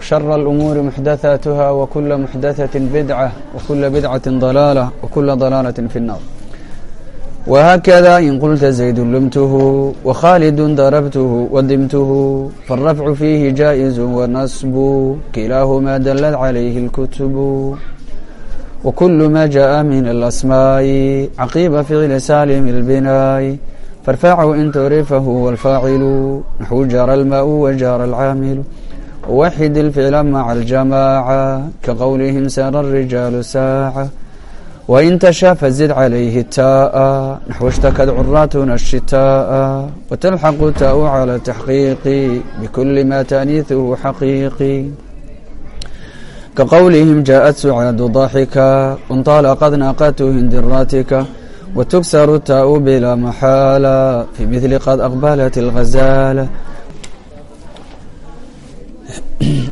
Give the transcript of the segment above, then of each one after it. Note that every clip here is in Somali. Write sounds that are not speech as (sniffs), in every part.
شر الأمور محدثاتها وكل محدثة بدعة وكل بدعة ضلالة وكل ضلالة في النار وهكذا إن قلت زيد لمته وخالد ضربته ودمته فالرفع فيه جائز والنصب كلاهما دلت عليه الكتب وكل ما جاء من الأسماء عقيب فعل سالم البناء فارفعه إن تعرفه والفاعل نحو جار الماء وجار العامل ووحد الفعل مع الجماعة كقولهم سار الرجال ساعة وإن تشاء فزد عليه التاء نحو اشتكت عراتنا الشتاء وتلحق التاء على التحقيق بكل ما تأنيثه حقيقي كقولهم جاءت سعاد ضاحكا وانطلقت ناقة هند راتكا وتكسر التاء بلا محالة في مثل قد أقبلت الغزالة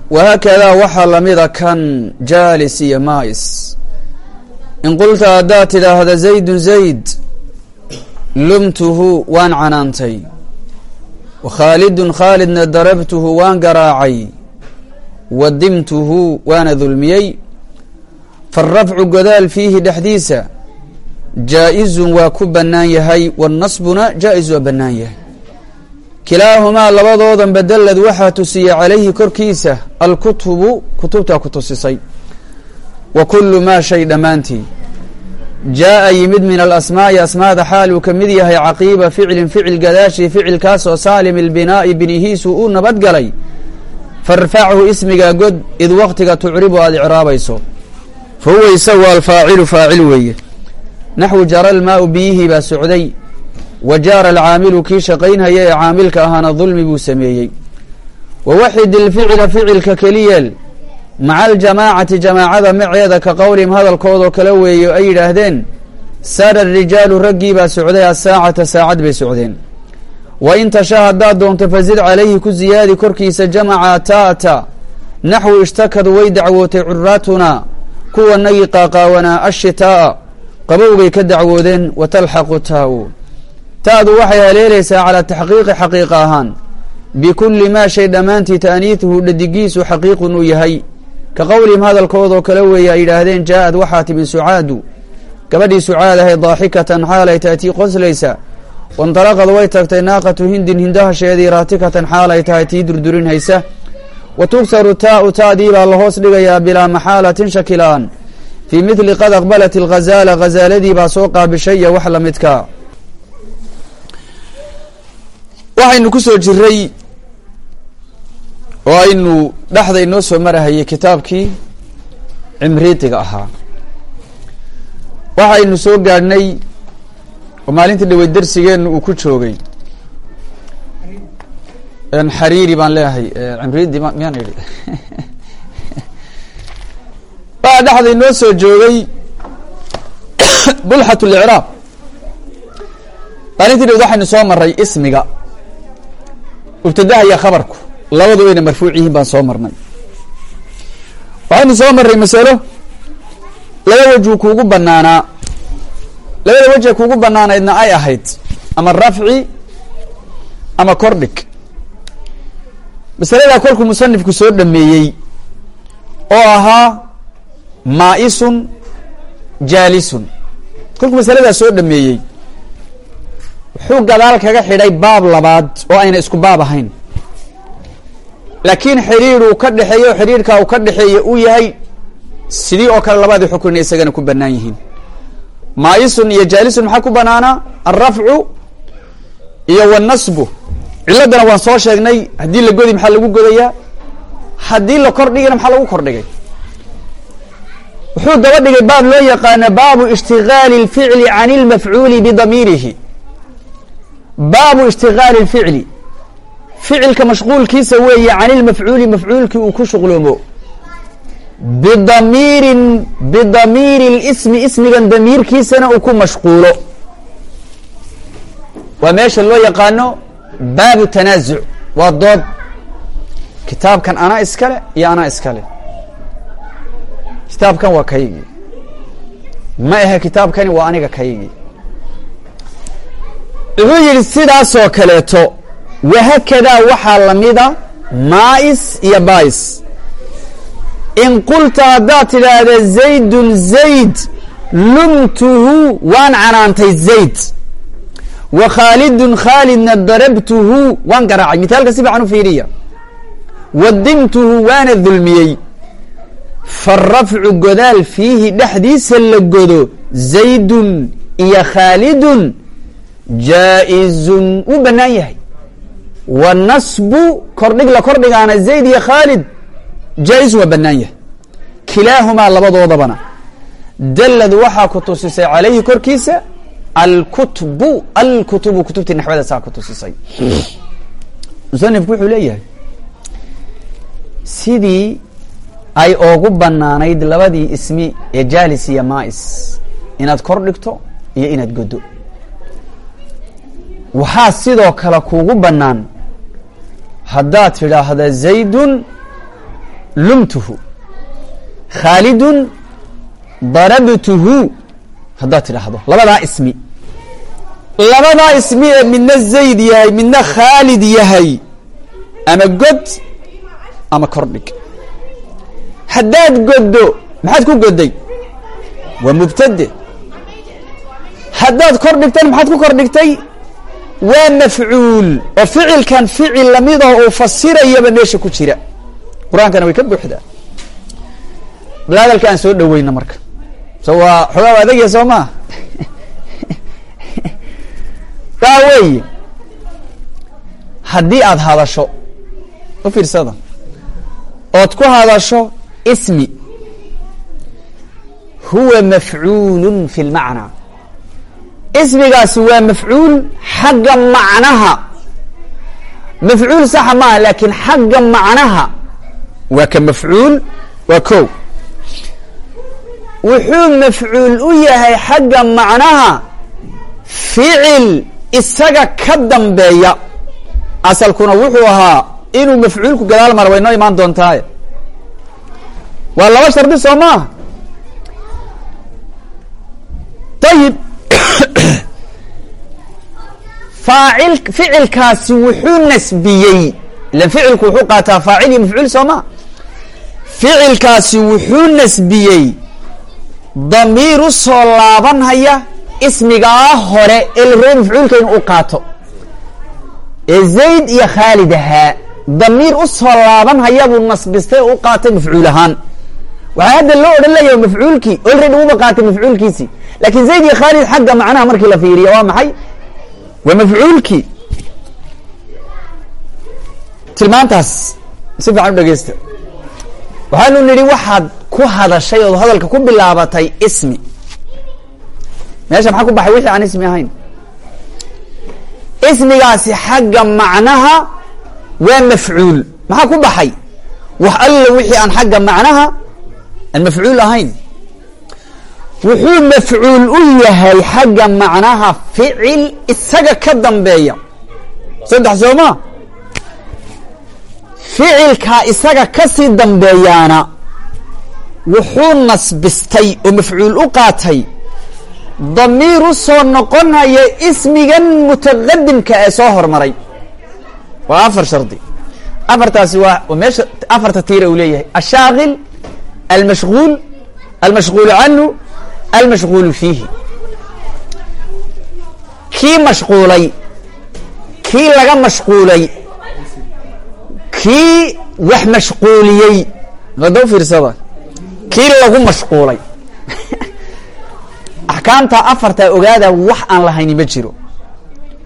wahaakadaa waxaa lamida kan jaalis iyo maais in qulta haddaad tidhaahda zaydun zayd lumtuhu waan canaantay wa khaalidun khaalidna darabtuhu waan garaacay wa dimtuhu waana dulmiyey faarafcu godaal fiihi dhexdiisa jaa-izun waa ku bannaan yahay wanasbuna jaa-is waa bannaan yahay kilaahumaa labadoodan bedelad waxaa tusiyey calayhi korkiisa alkutubu kutubtaa ku tusisay. Wa kullu maa shay dhammaantii jaa'a yimid min alasmaa'i asmaada xaal uu ka mid yahay caqiiba ficlin ficil gadaashii ficilkaasoo saalim ilbinaa'i binihiisu uu nabadgalay. Farfachu ismigaa god id waktiga tucribu aada icraabayso. Fa huwa isagu alfaacilu faacil weeye. Naxwu jara almaau biyihii baa socday wa jaara alcaamilu kii shaqaynhaya ee caamilka ahaana dulmi buu sameeyey wa waxid ilficla ficilka keliyeel maca aljamaacati jamaacada maceeda ka qowlihim hadalkoodoo kale weeye ay yidhaahdeen saara arijaalu raggii baa socday asaacata saacad bay socdeen wa in tasha haddaad doonto fazid calayhi ku ziyaadi korkiisa jamaca taata naxwu ishtakad way dacwootay curaatunaa kuwanagii qaaqaawanaa ashitaa'a qabowgay ka dacwoodeen wa talxaqu taa-u ta'du waxay haleelaysaa calaa taxqiiqi xaqiiqa ahaan. Bikulli maa shay dhammaantii ta'niiduhu dhadigiisu xaqiiqun uu yahay. Ka qowlihim hadalkoodoo kale weeye ay yidhaahdeen jaa-ad waxaa timi sucaadu. Gabadhii sucaad ahay daaxikatan xaalay taatii qoslaysa. Waintalaqad way tagtay naaqatu hindin hindahasheedii raatikatan xaalay tahay tii durdurinhaysa wa tugsaru taau ta'dii baa la hoos dhigayaa bilaa maxaalatin shakilaan. Fii midli qad aqbalat ilghazaala ghazaaladii baa soo qaabishay iyo wax la midka waxaynu ku soo jiray oo aynu dhexda inoo soo marahayay kitaabkii cimriitiga ahaa. Waxaynu soo gaadhnay oo maalintii dhawey darsigeenna uu ku joogay. Xariiri baan leeyahay cimriidi miyaan idhi? (laughs) Waxaa dhexda inoo soo joogay (coughs) bulxat licraab maalintii dhawed waxaynu soo maray ismiga mubtadaha iyo khabarku labadu wayna marfuuc yihiin baan soo marnay. Waxaynu soo marray masalo laba wejuu kuugu banaanaa labada wejee kuugu banaanaydna ay ahayd ama rafci ama kordhig. Masaladaa kolkuu musanifku soo dhameeyey oo ahaa maa-isun jaalisun. Kolkuu masaladaa soo dhameeyey wuxuu gadaal kaga xidhay baab labaad oo ayna isku baab ahayn. Laakiin xidhiidh uu ka dhexeeyo xidhiidhkaa uu ka dhexeeya uu yahay sidii oo kale labadii xukunna isagana ku banaan yihiin. Maayisun iyo jaalisun maxaa ku banaanaa alrafcu iyo wannasbu. Ciladana waan soo sheegnay haddii la godi maxaa lagu godayaa? Haddii la kordhigana maxaa lagu kordhigay wuxuu daba dhigay baab loo yaqaano baabu ishtigaali اlficli can اlmafcuuli bidamiirihi baabu ishtigaali اlficli ficilka mashquulkiisa weeye can ilmafcuuli mafcuulkii uu ku shuqloomo. Bidamiirin bidamiiri اlismi ismigan damiirkiisana uu ku mashquulo. Waa meesha loo yaqaano baabu tanaasuc waa dood. Kitaabkan anaa iskale iyo anaa iskale. Kitaabkan waa kaygii ma ahe kitaabkani waa aniga kaygii wuxuu yidhi sidaasoo kaleeto wahakadaa waxaa lamida maais iyo bais in qulta haddaad tidhaahda zaydun zayd lumtuhu waan canaantay zayd. Wa khaalidun khaalidna darabtuhu waan garaacay. Mithaalka si fiican u fiiriya. Wadimtuhu waana dulmiyey. Farafcu godaal fiihi dhexdiisa la godo zaydun iyo khaalidun jaa-izun wuu bannaan yahay. Wanasbu kordhig la kordhigaana zayd iyo khaalid jaa-izun waa bannaan yahay. Kilaahumaa labadoodabana. Dallad waxaa ku tusisay calayhi korkiisa alkutbu alkutubu kutubtii naxwada saa ku tusisay. Musanifku wuxuu leeyahay sidii ay oogu banaanayd labadii ismi ee jaalis iyo maais inaad kor dhigto iyo inaad goddo waxaa sidoo kale kuugu bannaan. Haddaad tidhaahda zaydun lumtuhu khaalidun darabtuhu haddaad tidhaahdo labadaa ismi. Labadaa ismi ee midna zayd yahay midna khaalid yahay. Ama god ama kordhig. Haddaad goddo maxaad ku godday? Waa mubtade. Haddaad kor dhigtana maxaad ku kor dhigtay waa mafcuul. Oo ficilkan ficil lamidoo uu fasirayaba meesha ku jira. Qur'aankana way ka buuxdaa bal aan soo dhaweyna marka. So waa xogaa waa adagya soo maa (laughs) waa weeye haddii aada hadasho u fiirsada. Ood ku hadasho ismi huwa mafcuulun fi lmacnaa ismigaasi waa mafcuul xagga macnaha. Mafcuul saxa maaha laakiin xagga macnaha waa ka mafcuul waa ko wuxuu mafcuul u yahay xagga macnaha ficil isaga ka dambeeya. Asalkuna wuxuu ahaa inuu mafcuulku gadaal mara way noo imaan doontaaye waa laba shardi soo maaha ayib faacil ficilkaasi wuxuu nasbiyey. Ilan ficilku wuxuu qaataa faacil iyo mafcuul soo maa ficilkaasi wuxuu nasbiyey. Damiir u soo laabanhaya ismigaa hore ee la rabay mafcuulka inu u qaato. Ee zayd iyo khaalid ahaa damiir u soo laabanhaya buu nasbistay u qaatay mafcuul ahaan. Waxaa hadda loo odhan leeyahay mafcuulkii olready uba qaatay mafcuulkiisii laakiin zayd iyo khaalid xagga macnaha markii la fiiriyo waa maxay waa mafcuulkii tilmaantaas si fiican u dhegeysta waxaanu nidhi waxaad ku hadashay ood hadalka ku bilaabatay ismi. Meesha maxaa ku baxay? Wixii aan ismi ahayn. Ismigaasi xagga macnaha waa mafcuul maxaa ku baxay? Wax alla wixii aan xagga macnaha aan mafcuul ahayn wuxuu mafcuul u yahay xagga macnaha ficil isaga ka dambeeya. Saddex sooma ficilkaa isaga ka sii dambeeyaana wuxuu nasbistay oo mafcuul u qaatay. Damiir u soo noqonaya ismigan mutaqadimka ee soo hormaray. Waa afar shardi. Afartaasi waa meesha afarta tiira uu leeyahay. Ashaakil almashغuul almashغuul canhu almashغuul fiihi kii mashquulay kii laga mashquulay kii wax mashquuliyey wada u fiirsada kii lagu mashquulay axkaamta afartaa ogaada wax aan lahayni ma jiro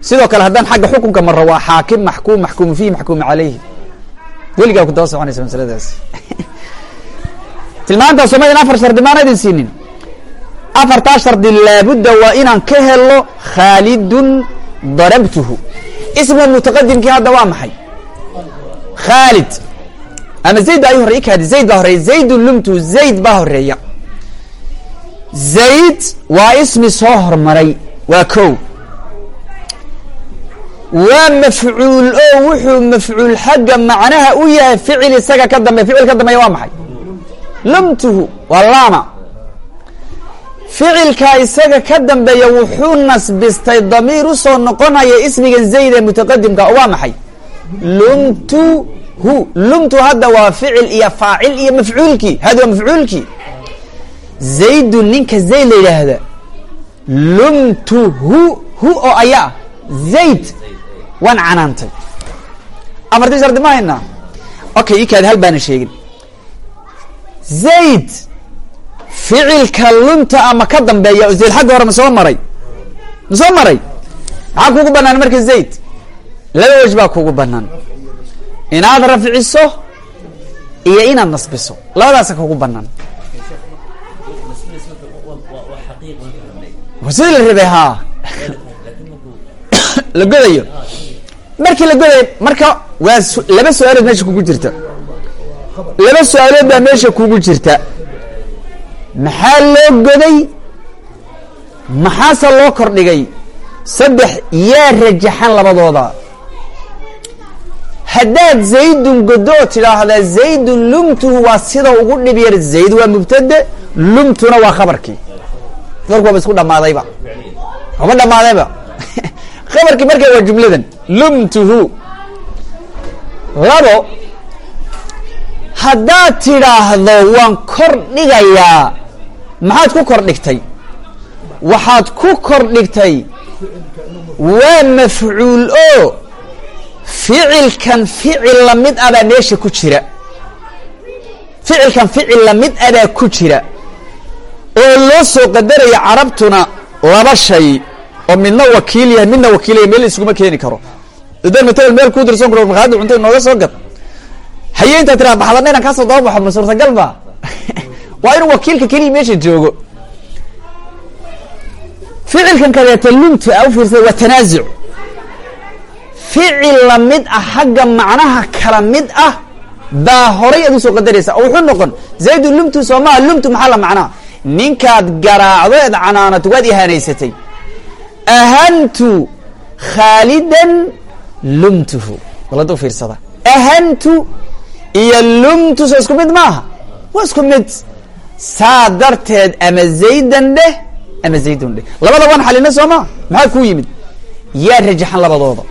sidoo kale haddaan xagga xukunka marro waa xaakim maxkuum maxkuumu fihi maxkuumu caleyhi weligaa ku daba soconaysa masaladaas tilmaantaa somaydin afar shardi maana idin siinin afartaa shardi laabudda waa inaan ka helo khaalidun darabtuhu. Isma mutaqadimkii hadda waa maxay? Khaalid. Ama zayd baa i horey ikaadi zayd baa horreeya zaydun lumtuhu zayd baa horreeya zayd waa ismi soo hormaray waa ko waa mafcuul oo wuxuu mafcuul xagga macnaha u yahay ficil isaga ka dambeya ficil ka dambeeya waa maxay? Lumtuhu waa laama ficilkaa isaga ka dambeeya wuxuu nasbistay damiir u soo noqonaya ismigan zayd ee mutaqadimka waa maxay? Lumtuhu lumtu hadda waa ficil iyo faacil iyo mafcuulkii hada waa mafcuulkii zaydun ninka zayd la yidhaahda. Lumtuhu hu. Oo ayaa zayd. Waan canaantay. Afartii shardi ma haynaa okay ikaadi hal baana sheegin. Zayd ficilka lunta ama ka dambeeya zayd xagga hore ma soo maray? Ma soo maray? Maxaa kugu banaan marka zayd? Laba wej baa kugu banaan inaad rafciso iyo inaad nasbiso. Labadaasa kugu banaan sidii la rabay haa. (coughs) La godayo. Markii la godayo marka waa laba su'aalood meesha kugu jirta. Laba su'aalood baa meesha kugu jirta maxaa loo goday? Maxaase loo kordhigay? Saddex yaa rajaxan labadooda. Haddaad zaydun godo tidhaahdaa zaydun lumtuhu waa sida ugu dhib yar. Zayd waa mubtade lumtuna waa khabarkii waaba isku dhamaadayba wama dhamaadayba (laughs) khabarkii markaa waa jumladan. Lumtuhu. Labo haddaad tidhaahdo waan kor dhigayaa maxaad ku kor dhigtay? Waxaad ku kor dhigtay waa mafcuul oo ficilkan ficil la mid ah baa meesha ku jira. Ficilkan ficil la mid ah baa ku jira. Oo loo soo qadaraya carabtuna laba shay oo midna wakiil yahay midna wakiil yahay meel iskuma keeni karo. Idan matal meel kuu dirsan karo markaada cunta nooga soo gad. Haye intaa tiraa baxdana inaan kaasoo daba baxo ma suurtagal ba (laughs) waa inuu wakiilka keliya meesha joogo. Ficilkan kadeeta lumtu a u fiirsada waa tanaasuc ficil la mid ah xagga macnaha kala mid ah baa horay aad u soo qadaraysa oo wuxuu noqon zaydun lumtu soomaa lumtu maxaa la macnaa? Ninkaad garaacdo eed canaanato waad ihaanaysatay. Ahantu khaalidan lumtuhu. Walada u fiirsada. Ahantu iyo lumtu soo isku mid maaha? Waa isku mid saa darteed ama zaydan dheh ama zaydun dheh labada waan xalina soo maa maxaa kuu yimid? Yaa rajaxan labadooda.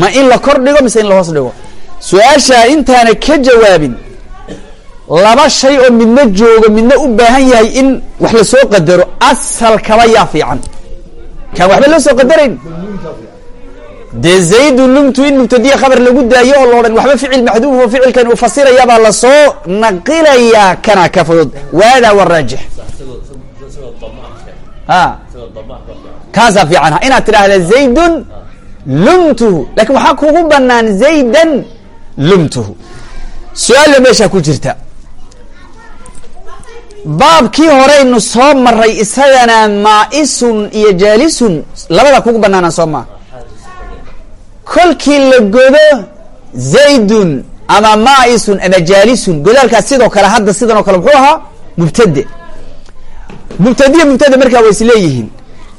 Ma in la kor dhigo mise in la hoos dhigo? Su'aashaa intaana ka jawaabin laba shay oo midna joogo midna u baahan yahay in wax la soo qadaro asalkaba yaa fiican. Kaan waxba loo soo qadarayn dee zaydun lumtu in mubtadiya khabar lagu daayo oo loodhan waxba ficil maxduuf oo ficilkan uu fasirayabaa la soo naqilayaa kana ka fudud. Waadaa waraajix a kaasaa fiican inaad tidhaahda zaydun lumtuhu laakiin waxaa kugu banaan zaydan lumtuhu su'aalla meeshaa ku jirta. Baabkii horeynu soo maray isagana maa'isun iyo jaalisun. Labada kugu banaana soo maa kolkii la godo zaydun ama maa'isun ama jaalisun godaalkaas sidoo kale hadda sidan oo kale muxuu ahaa mubtade. Mubtadiya mubtade markaa way is leeyihiin.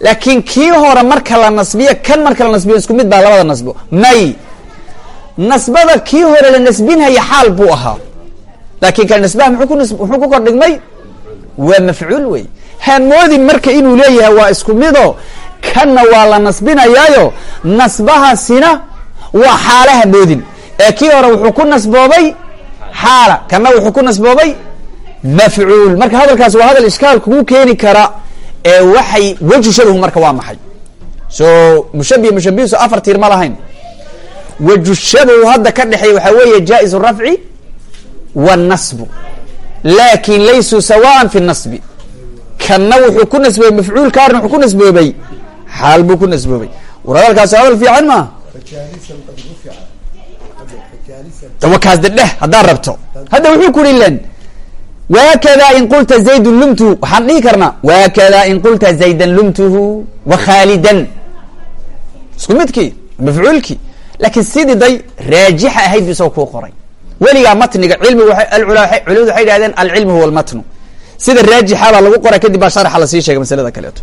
Laakiin kii hore marka la nasbiyo kan marka la nasbiyo isku mid baa labada nasbo. May. Nasbada kii hore la nasbinhaya xaal buu ahaa. Laakiin kan nasbaha muxuu ku kordhigmay? Waa mafcuul wey hamoodin marka inuu leeyahay waa isku mido kanna waa la nasbinayaayo nasbahaasina waa xaala hamoodin ee kii hore wuxuu ku nasboobay xaala kanna wuxuu ku nasboobay mafcuul. Marka hadalkaas waa hadal ishkaal kugu keeni kara ee waxay shabhu marka waa maxay. So mushabi mushabihisu afar tiir ma lahayn. Wejhu shabhu hadda ka dhexeeya waxaa weeye jaa-iz rafci wاnasbu laakin laysuu sawaan fi nasbi. Kanna wuxuu ku nasboobay mafcuulkaarna wuxuu ku nasboobay xaal buu ku nasboobay war hadalkaasi hadal fiican maaha wakaas de dheh haddaad rabto hadda wuxuu ku ihi len wakada in qulta zaydun lumtuhu waxaan dhihi karnaa wakada in qulta zaydan lumtuhu wa khaalidan isku midkii mafcuulkii laakiin sidii day raajixa ahayd bu isagoo kuu qoray weligaa matniga cilmigu culimadu waxay idhahdeen alcilmu huwa almatnu sida raajixa baa lagu qoray kadib baa sharxa la sii sheegay masalada kaleeto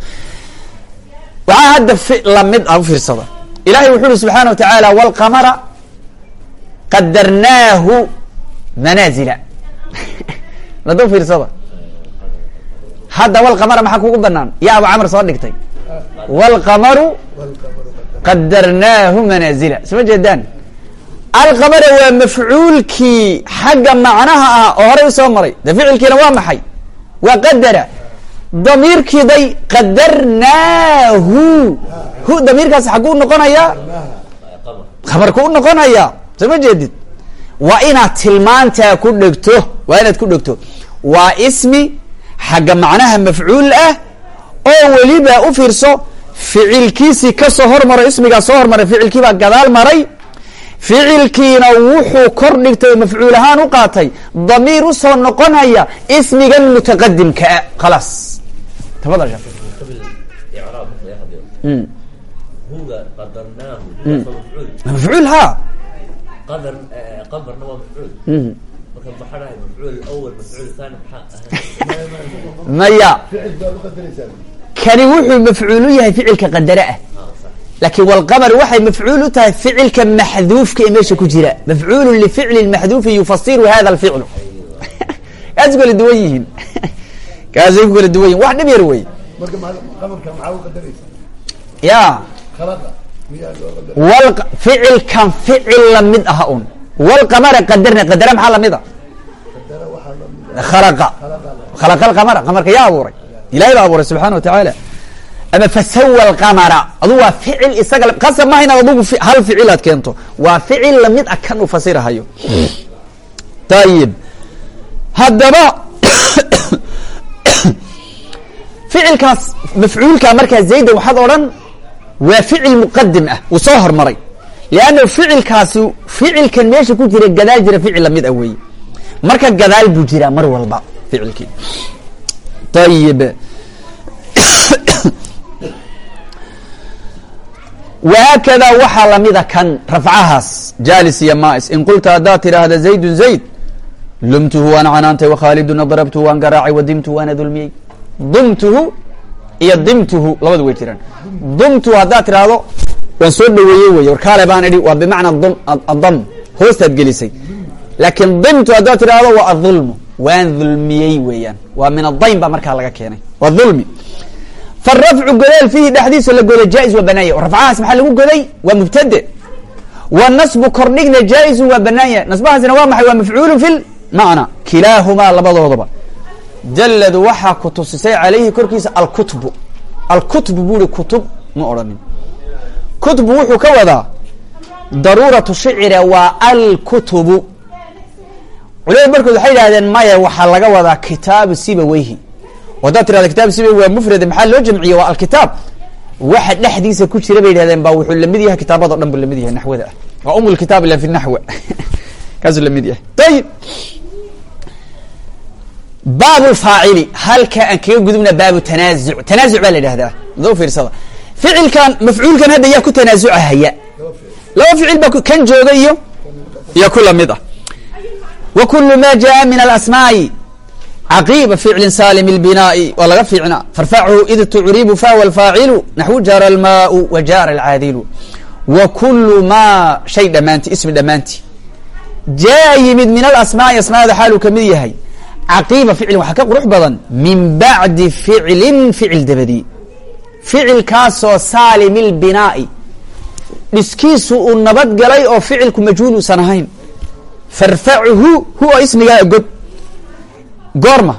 waxaa hadda la mid ah u fiirsada. Ilahay wuxu uhi subxaana wa tacaala wlqamara qadarnaahu manaazila. (laughs) Nada fiirsada. Hadda wlqamara maxaa kugu banaan ya abu camr soo dhigtay. Wlqamaru qadarnaahu manaazila. Isma jeedaan? Alqamara waa mafcuulkii xagga macnaha ah oo horay u soo maray. De ficilkiina waa maxay? Waa qadara damiirkii day qadarnaahu. Hu damiirkaasi xagguu noqonayaa khabarku u noqonayaa soo ma jeedid? Waa inaad tilmaantaa ku dhegto waa inaad ku dhegto. Waa ismi xagga macnaha mafcuul ah oo weliba u fiirso ficilkiisii ka soo hormaray ismigaa soo hormaray ficilkiibaa gadaal maray ficilkiina wuxuu kor dhigtay mafcuul ahaan u qaatay. Damiir u soo noqonaya ismigan mutaqadimkaa khalaas tafadal sheekh mafcuul ha maya kani wuxuu mafcuul u yahay ficilka qadare ah laakiin wlqamar waxay mafcuul u tahay ficilka maxduufka ee meesha ku jira mafcuulu lificli maxduufi yufasiru hada alficlu kaas kala duwan yihiin kaasay ku kala duwan yihiin wax dhib yar wey. Ya. Wal ficilkan ficil la mid ah un walqamara qadarna qadara maxaa la mid a? Khalaqa. Khalaqa alqamara qamarka yaa abuuray. Ilahay baa abuuray subxana wa tacaala ama fasawa alqamara adu waa ficil isaga qasab maaha inaad adugu hal ficil aad keento. Waa ficil la mid ah kan uu fasirahayo. (sniffs) Ayib haddaba ficilkaas mafcuulka markaa zaydan waxaad odhan waa ficil muqadim ah uu soo hormaray. Leanna ficilkaasi ficilkan meesha ku jira gadaal jira ficil la mid ah weeye. Marka gadaal buu jiraa mar walba ficilkii. Ayib (coughs) wahaakada waxaa lamida kan rafcahaas jaalis iyo maais. In qulta haddaad tidhaahda zaydun zayd lumtuhu waan canaantay wakhaaliduna darabtuhu waan garaacay wadimtuhu waana dulmiyey dumtuhu iyo dimtuhu labadu way jiraan. Dumtuhu haddaad tidhaahdo waan soo dhaweeyey wey warkaale baan idhi waa bimacna adam hoostaad gelisay. Laakiin dimtu haddaad tidhaahdo waa adulmu. Waan dulmiyey weeyaan. Waa min adaym baa markaa laga keenay. Waa dulmi. Farafcu godaal fiihi dhexdiisa la goday jaa-is waa banaanya maxaa lagu goday? Waa mubtade. Wanasbu kordhigna jaa-isu waa banaanya waa maxay? Waa mafcuulu fi lmacna kilaahumaa labadoodaba jaladu waxaa ku tusisay calayhi korkiisa alkutbu. Alkutbu buuri kutub ma odhanin. Kutbu wuxuu ka wadaa daruuratu shicira waa alkutubu culimadu markood waxay yidhahdeen maya waxaa laga wadaa kitaabu sibaweyhi oo haddaad tirahda kitab sibaweyhi waa mufrade maxaa loo jamciye? Waa alkitaab. Waxa dhexdiisa ku jira bay yidhahdeen ba wuxuu la mid yahay kitaabado dhan buu la mid yahay naxwada ah waa um ila fi naxwa kaasuu la mid yahay. Ayib baab lfaacili halka aan kaga gudubna baabu tanaazuc tanaazuc baa la yidhahdaa doo fiirsada ficilkan mafcuulkan hadda yaa ku tanaasucahaya laba ficil baa kan jooga iyo iyo ku la mid ah wa kulu ma jaa min alasmaa'i caqiba ficlin saalim اlbinaa'i waa laga fiicnaa farfachu id tucribu fahwa alfaacilu naxwu jara almaau wa jara alcaadilu wa kulu ma shay dhammaanti ismi dhammaanti jaa yimid min alasmaa'i asmaada xaaluu ka mid yahay caqiiba ficlin waxaa ka qurux badan min bacdi ficlin ficil dabadii ficilkaasoo saalim اlbinaa'i dhiskiisu uu nabad galay oo ficilku majhuul uusan ahayn. Farfachu huwa ismigaa god. Goorma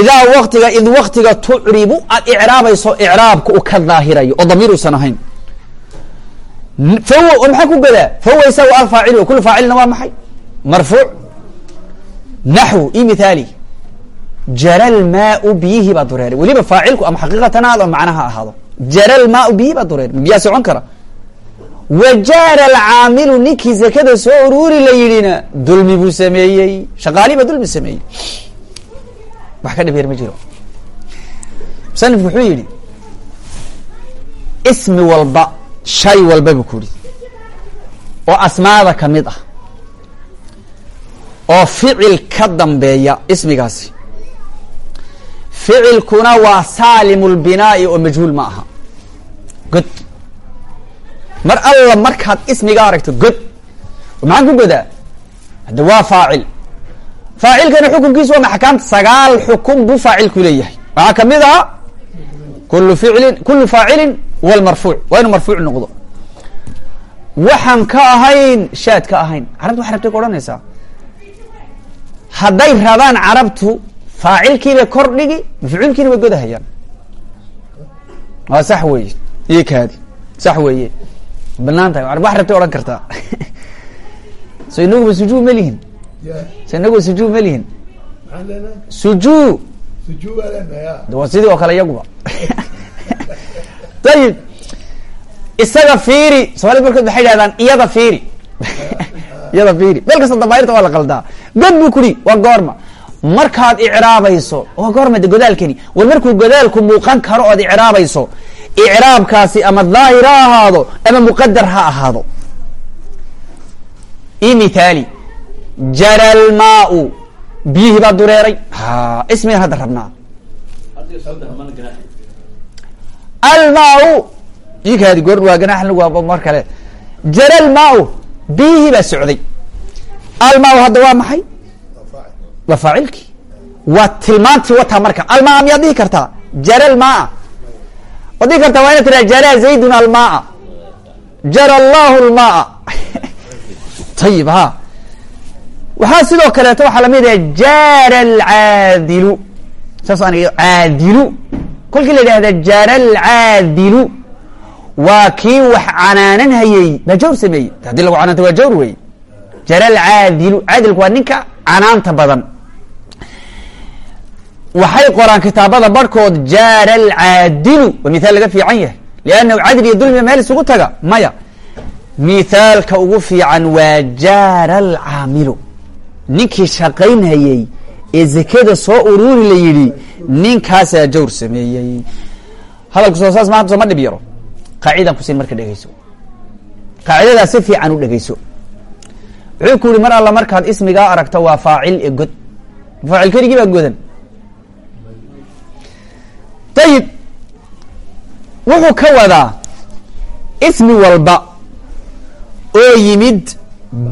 idaa waktiga id waktiga tucribu aad icraabayso icraabka u ka daahirayo oo damiir uusan ahayn. Oo maxaa ku godaa fahuwa isaga kulu faacilna waa maxay? Marfuuc naxw i mithaali jaral maau biyihii baa dureeray weliba faacilku ama xaqiiqatan ahaado ama macnaha ahaado jaral maau biyihii baa dureeray biyaa socon kara wa jaara alcaamilu ninkii zakada soo uruuri la yidhina dulmi buu sameeyey shaqaalii baa dulmi sameeyey wax ka dhib yar ma jiro musanifku wuxuu yidhi ismi walba shay walba buu ku yidhi oo asmaada ka mid ah oo ficil ka dambeeya ismigaasi. Ficilkuna waa saalimu lbinaa'i oo majhuul ma aha. God mar alla markaad ismiga aragto god maxaan ku godaa? Hadda waa faacil. Faacilkana xukunkiisu waa maxkaamta sagaal xukun buu faacilku leeyahay. Waxaa ka mid aha kulu ficlin kulu faacilin walmarfuuc waa inuu marfuuc noqdo. Waxaan ka ahayn shaad ka ahayn. Carabtu waxay rabtay ka odhanaysaa hadday rabaan carabtu faacilkiibay kor dhigi mafcuulkiina way godahayaan. Waa sax weeye. Iyo kaadi. Sax weeye. Banaan tahay. Wax rabtay odhan kartaa. (laughs) So inaguba sujuu ma lihin. So inaguba sujuu ma lihin. Sujuu! Waa sidii oo kale iyaguba. (laughs) Ayib isaga fiiri. Soomaalida markood waxay dhahdaan iyada fiiri (laughs) iyada fiiri. Meel kasta dambaayirta waa la qaldaa. God buu kuri waa goorma. Markaad icraabayso waa goorma de godaalkani war markuu godaalku muuqan karo ood icraabayso icraabkaasi ama daahir ha ahaado ama muqadar ha ahaado. I mithaali jara lmaau biyihii baa dureeray. Ha ismigan hadda rabnaa. Almaau ikaadi goor waa ganaax waa mar kale. Jara lmaau biyihii baa socday. Almaau hadda waa maxay? Waa faacil waa faacilkii waa tilmaantii wataa marka. Almaa miyaad dhihi kartaa? Jara lmaa waad dhihi kartaa waa inaad tiraa jara zaydun almaa jara allahu lmaa (laughs) ayib ha waxaa sidoo kaleeto waxaa la mid ah jaara alcaadilu saas caadilu kolkii la yidhahda jara alcaadilu waa kii wax canaanan hayey baa jawr sameeyey. Haddii lagu canaanta waa jawr wey. Jara alcaadilu caadilku waa ninka canaanta badan. Waxay qoraan kitaabada barhkood jaara alcaadilu waa mithaal laga fiican yahay. Liannahu cadl iyo dulmiga meel isugu taga. Maya. Mithaalka ugu fiican waa jaara alcaamilu ninkii shaqaynhayey ee zakada soo uruuri la yidhi ninkaasaa jawr sameeyey. Hadalku soo saas maanta sooma dhib yaro qaacidan kusin marka dhegeyso qaacidadaas si fiican u dhegeyso wuxuu ku yihi mar alla markaad ismigaa aragto waa faacil ee god. Faacil keligii baa godan. Ayib wuxuu ka wadaa ismi walba oo yimid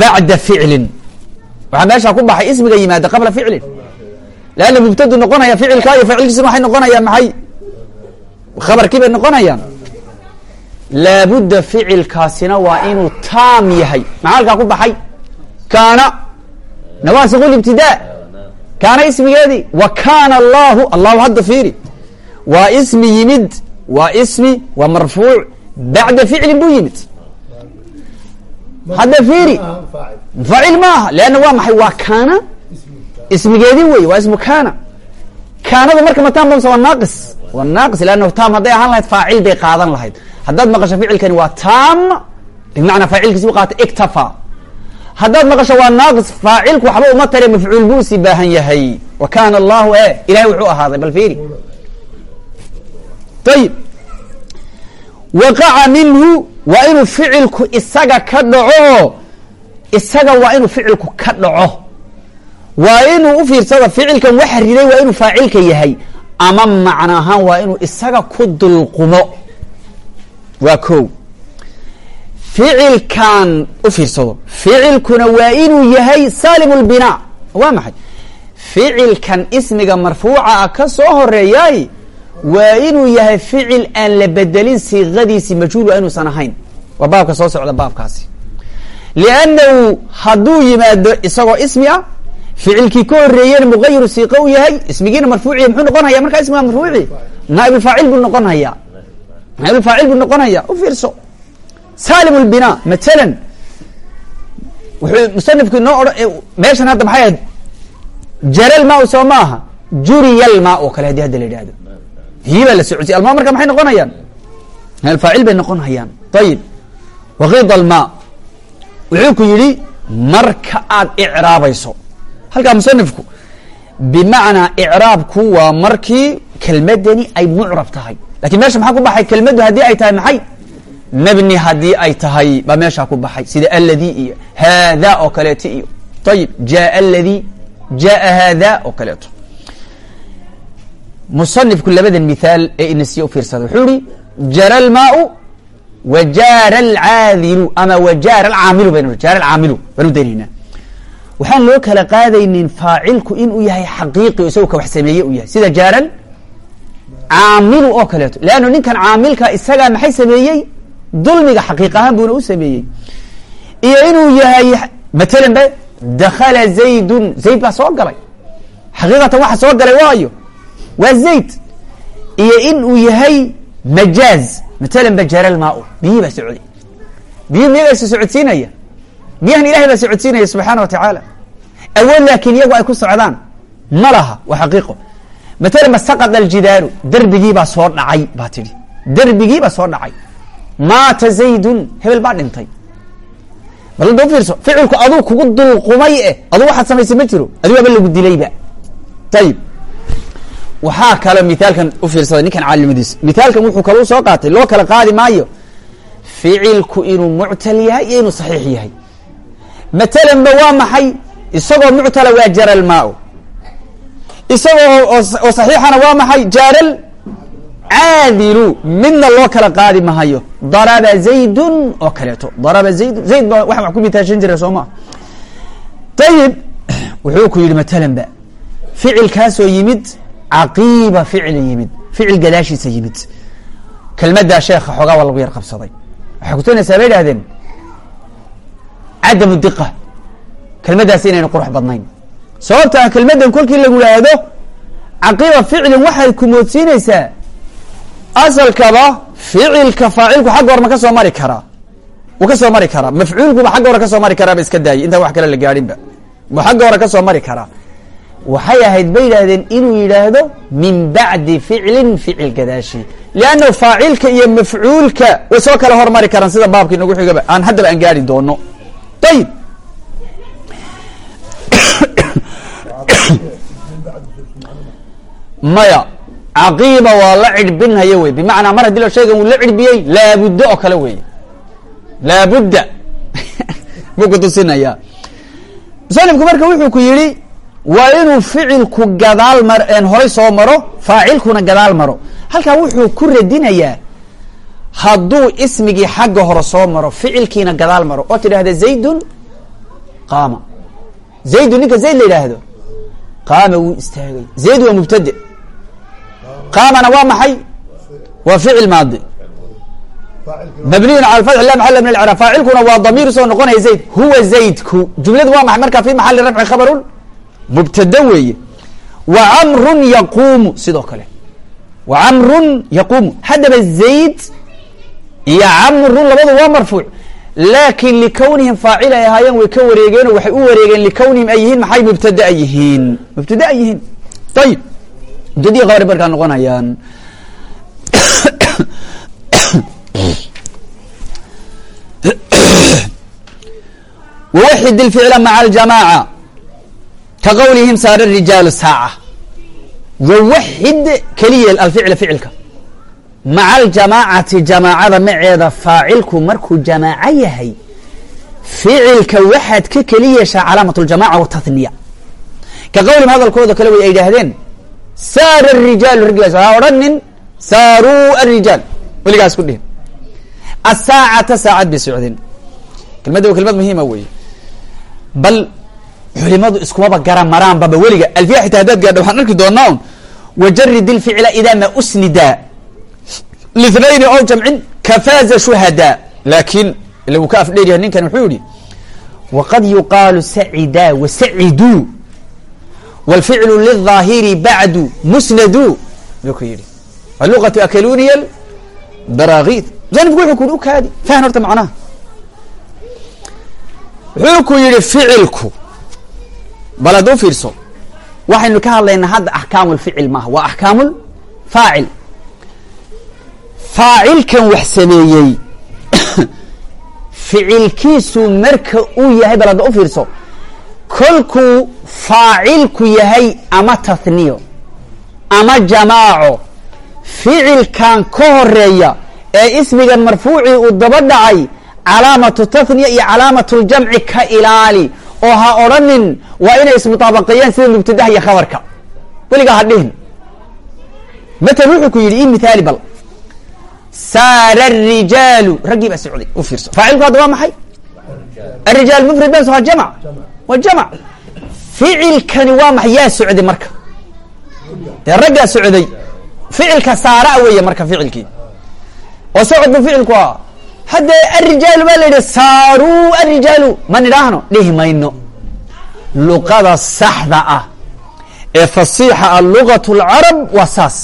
bacda ficlin. Waxaa meeshaa ku baxay ismiga yimaada qabla ficlin. Leanna mubtadu noqonaya ficilka iyo faacilkiisuna waxay noqonayaan? Maxay? Khabarkii bay noqonayaan laabudda ficilkaasina waa inuu taam yahay. Maxaa halkaa ku baxay? Kaana nawaasiq libtidaa kaana ismigeedii wa kaana allahu allahu hadda fiiri. Waa ismi yimid waa ismi waa marfuuc bacda ficlin buu yimid. Hadda fiiri faacil ma aha leanna waa maxay? Waa kaana? Ismigeedii wey waa ismu kaana. Kaanadu marka ma taam bamse waa naaqis. Waa naaqis leannahu taam hadday ahaan lahayd faacil bay qaadan lahayd haddaad maqasho ficilkani waa taam bimacnaa faacilkiisi u qaata iktafa. Haddaad maqasho waa naaqis faacilku waxba uma tare mafcuul buu u sii baahan yahay. Wa kaana allahu e ilahay wuxuu ahaaday bal fiiri. Ayib waqaca minhu waa inuu ficilku isaga ka dhaco. Isaga waa inuu ficilku ka dhaco. Waa inuu u fiirsada ficilkan waxa riday waa inuu faacilka yahay. Ama macno ahaan waa inuu isaga ku dulqumo waa ko ficilkan u fiirsado. Ficilkuna waa inuu yahay salim lbinaa waa maxay? Ficilkan ismiga marfuuca ah ka soo horeeyay waa inuu yahay ficil aan la bedelin siiqadiisi majhuul waa inuusan ahayn. Waa baabka soo socda baabkaasi. Liannahu hadduu yimaado isagoo ismi ah ficilkii ka horeeyena mugayiru siiqa u yahay ismigiina marfuuciya muxuu noqonaya markaa ismiga marfuuci. Naaibulfaacil buu noqonaya naaibulfaacil buu noqonaya? U fiirso. Salim lbina matalan wuxuu musanifku inoo odhan meeshan hadda maxay ahayd? Jaral maa soo maaha juriya almaa oo kale haddii hadda la yidhahdo biyi baa la socodsiy almaa marka maxay noqonayaan? Alfaacil bay noqon hayaan ayib waqida almaa. Wuxuu ku yidhi marka aad icraabayso. Halkaa musanifku bimacnaa icraabku waa markii kelmadani ay mucrab tahay laakiin meesha maxaa ku baxay? Kelmaddu haddii ay tahay maxay? Mabni haddii ay tahay baa meeshaa ku baxay. Sida aladi iyo haada oo kaleeto iyo ayib jaa aladi jaa haada oo kaleeto. Musanifku labadan mithaal ee inasiya u fiirsada wuxuu ihi jara almaau wa alcaadilu ama wa alcaamilu baynu jaara alcaamilu baanu daynaynaa waxaan loo kala qaadaynin faacilku inuu yahay xaqiiqi o ka wax sameeye uu yahay. Sida jaaral caamilu oo kaleeto. Leanno ninkan caamilka isagaa maxay sameeyey? Dulmiga xaqiiq ahaan buuna u sameeyey. Iyo inuu yahay matalan ba dakhala zaydun. Zayd baa soo galay. Xaqiiqatan waxa soo galay waayo. Waa zayd. Iyo in uu yahay majaaz. Matalan ba jara almaau biyii baa socday. Biyi miyagaa is socodsiinaya? Miyahan ilahay baa socodsiinaya subxaana wa tacaala awood laakiin iyagu ay ku socdaan? Ma laha. Waa xaqiiqo matalan ma saqada aljidaaru derbigii baa soo dhacay baa tidhi derbigii baa soo dhacay maata zaydun hebel baa dhintay bal u fiirso ficilku aduu kugu dulqumay eh aduu waxaad samaysay ma jiro adi waaba lagu dilayba ayib waxaa kale mithaalkan u fiirsaday ninkan caalimadiisa mithaalkan wuxuu kale u soo qaatay loo kala qaadi maayo ficilku inuu muctal yahay iyo inuu saxiix yahay matalan ba waa maxay isagoo muctala waa jara almaau isagoo oo saxiixana waa maxay? Jaaral caadilu midna loo kala qaadi mahayo. Daraba zaydun oo kaleeto. Daraba zaydun zayd ba waxaan wax ku mitaashan jira soo maa ayib wuxuu ku yidhi matalan ficilkaasoo yimid caqiiba ficil yimid ficil gadaashiisa yimid. Kelmaddaa sheekha xoogaa waa lagu yar qabsaday. Waxay kutusinaysaa bay idhahdeen cadamu diqa kelmaddaasi inayna qurux badnayn sababta ah kelmaddan kolkii lagu idhaahdo caqiiba ficlin waxay kumoodsiinaysaa asalkaba ficilka faacilku xagga hore ma ka soo mari karaa wuu ka soo mari karaa mafcuulkuba xagga hore ka soo mari karaaba iska daayay intaan wax kale la gaadhinba ma xagga hore ka soo mari karaa waxay ahayd bay yidhahdeen inuu yidhaahdo min bacdi ficlin ficil gadaashi lianna faacilka iyo mafcuulka way soo kala hormari karaan sida baabkii nagu xigaba aan haddaba aan gaari doono ayib maya caqiiba waa la cidhbinhaya wey. Bimacnaa mar haddii la shaygan uu la cidhbiyey laabudda oo kale wey. Laabudda. (laughs) Buu ku tusinayaa. Musanifku marka wuxuu ku yidhi waa inuu ficilku gadaal mar horay soo maro faacilkuna gadaal maro. Halkaa wuxuu ku radinayaa hadduu ismigii xagga hore soo maro ficilkiina gadaal maro. Oo tidhaahda zaydun qaama. Zaydun ninka zayd la yidhaahdo qaama wuu istaagay. Zayd waa mubtade qaamana waa maxay? Waa ficil maadi. Mabniyun cala fatxi la maxala min alcraab faacilkuna waa damiir soo noqonaya zayd. Huwa zaydku. Jumladu waa maxay? Marka fi maxali rafci khabarun mubtada weeye. Wa camrun yaquumu sidoo kale. Wa camrun yaquumu. Haddaba zayd iyo camrun labadu waa marfuuc. Laakin likawnihim faacil ay ahaayeen way ka wareegeenoo waxay u wareegeen likawnihim ay yihiin maxay mubtada yihiin? Mubtada yihiin. Ayib mubtadii qabari markaa noqonayaan wawaxid ilficla maca aljamaaca ka qawlihim saara rijaalu saaca wawaxid keliya alficla ficilka maca aljamaacati jamaacada maceeda faacilku markuu jamaaco yahay. Ficilka waxaad ka keli yeeshaa calaamat ljamaca watahniya ka qawlihim hadalkooda kale way ay idhaahdeen saara arijaalu raggaas ha odhanin saaruu arijaal weligaas ku dhihin asaacata saacad bay socdeen kelmadda waa kelmad muhiima weeye bal culimadu iskumaba gara maraanbaba weliga alfiya xitaa haddaad gaadha waxaan arki doonaa un wajarid ilficla idaa ma usnida lithnayni ow jamcin kafaaza shuhada laakiin ila wuu ka afdheeryahay ninkan wuxuu yihi waqad yuqaalu sacida wasaciduu wlficlu liلظaahiri bacdu musnadu buu ku yidhi aluqatu akaluniya baraakid zanibku wuxuu ku yidhi u kaadi fahan horta macnaha wuxuu ku yidhi ficilku bal hadduu fiirso waxaynu ka hadlaynaa hadda axkaamu lficil maaha waa axkaamu faacil faacilkan wax sameeyey ficilkiisu marka uu yahay bal hadda u fiirso kolkuu faacilku yahay ama tahniyo ama jamaaco. Ficilkan ka horreeya ee ismigan marfuucii uu daba dhacay calaamatu tahniya iyo calaamatu ljamci ka ilaali oo ha odhanin waa inay ismutaabaqeeyaan sida mubtadaha iyo khabarka. Weligaa ha dhihin. Matal wuxuu ku yidhi i mithaali bal. Saara arijaalu raggii baa socday u fiirso. Faacilku hadda waa maxay? Arijaal mufrad bas waa jamc waa jamc ficilkani waa maxay? Yaa socday marka. Dee raggaa socday. Ficilka saara weeye marka ficilkii. Oo socod bu ficilku ah haddee arijaalu baa la yidhi saaruu arijaalu ma nidhaahno? Dhihi mayno. Luqada saxda ah ee fasiixa ah lugat lcarab waa saas.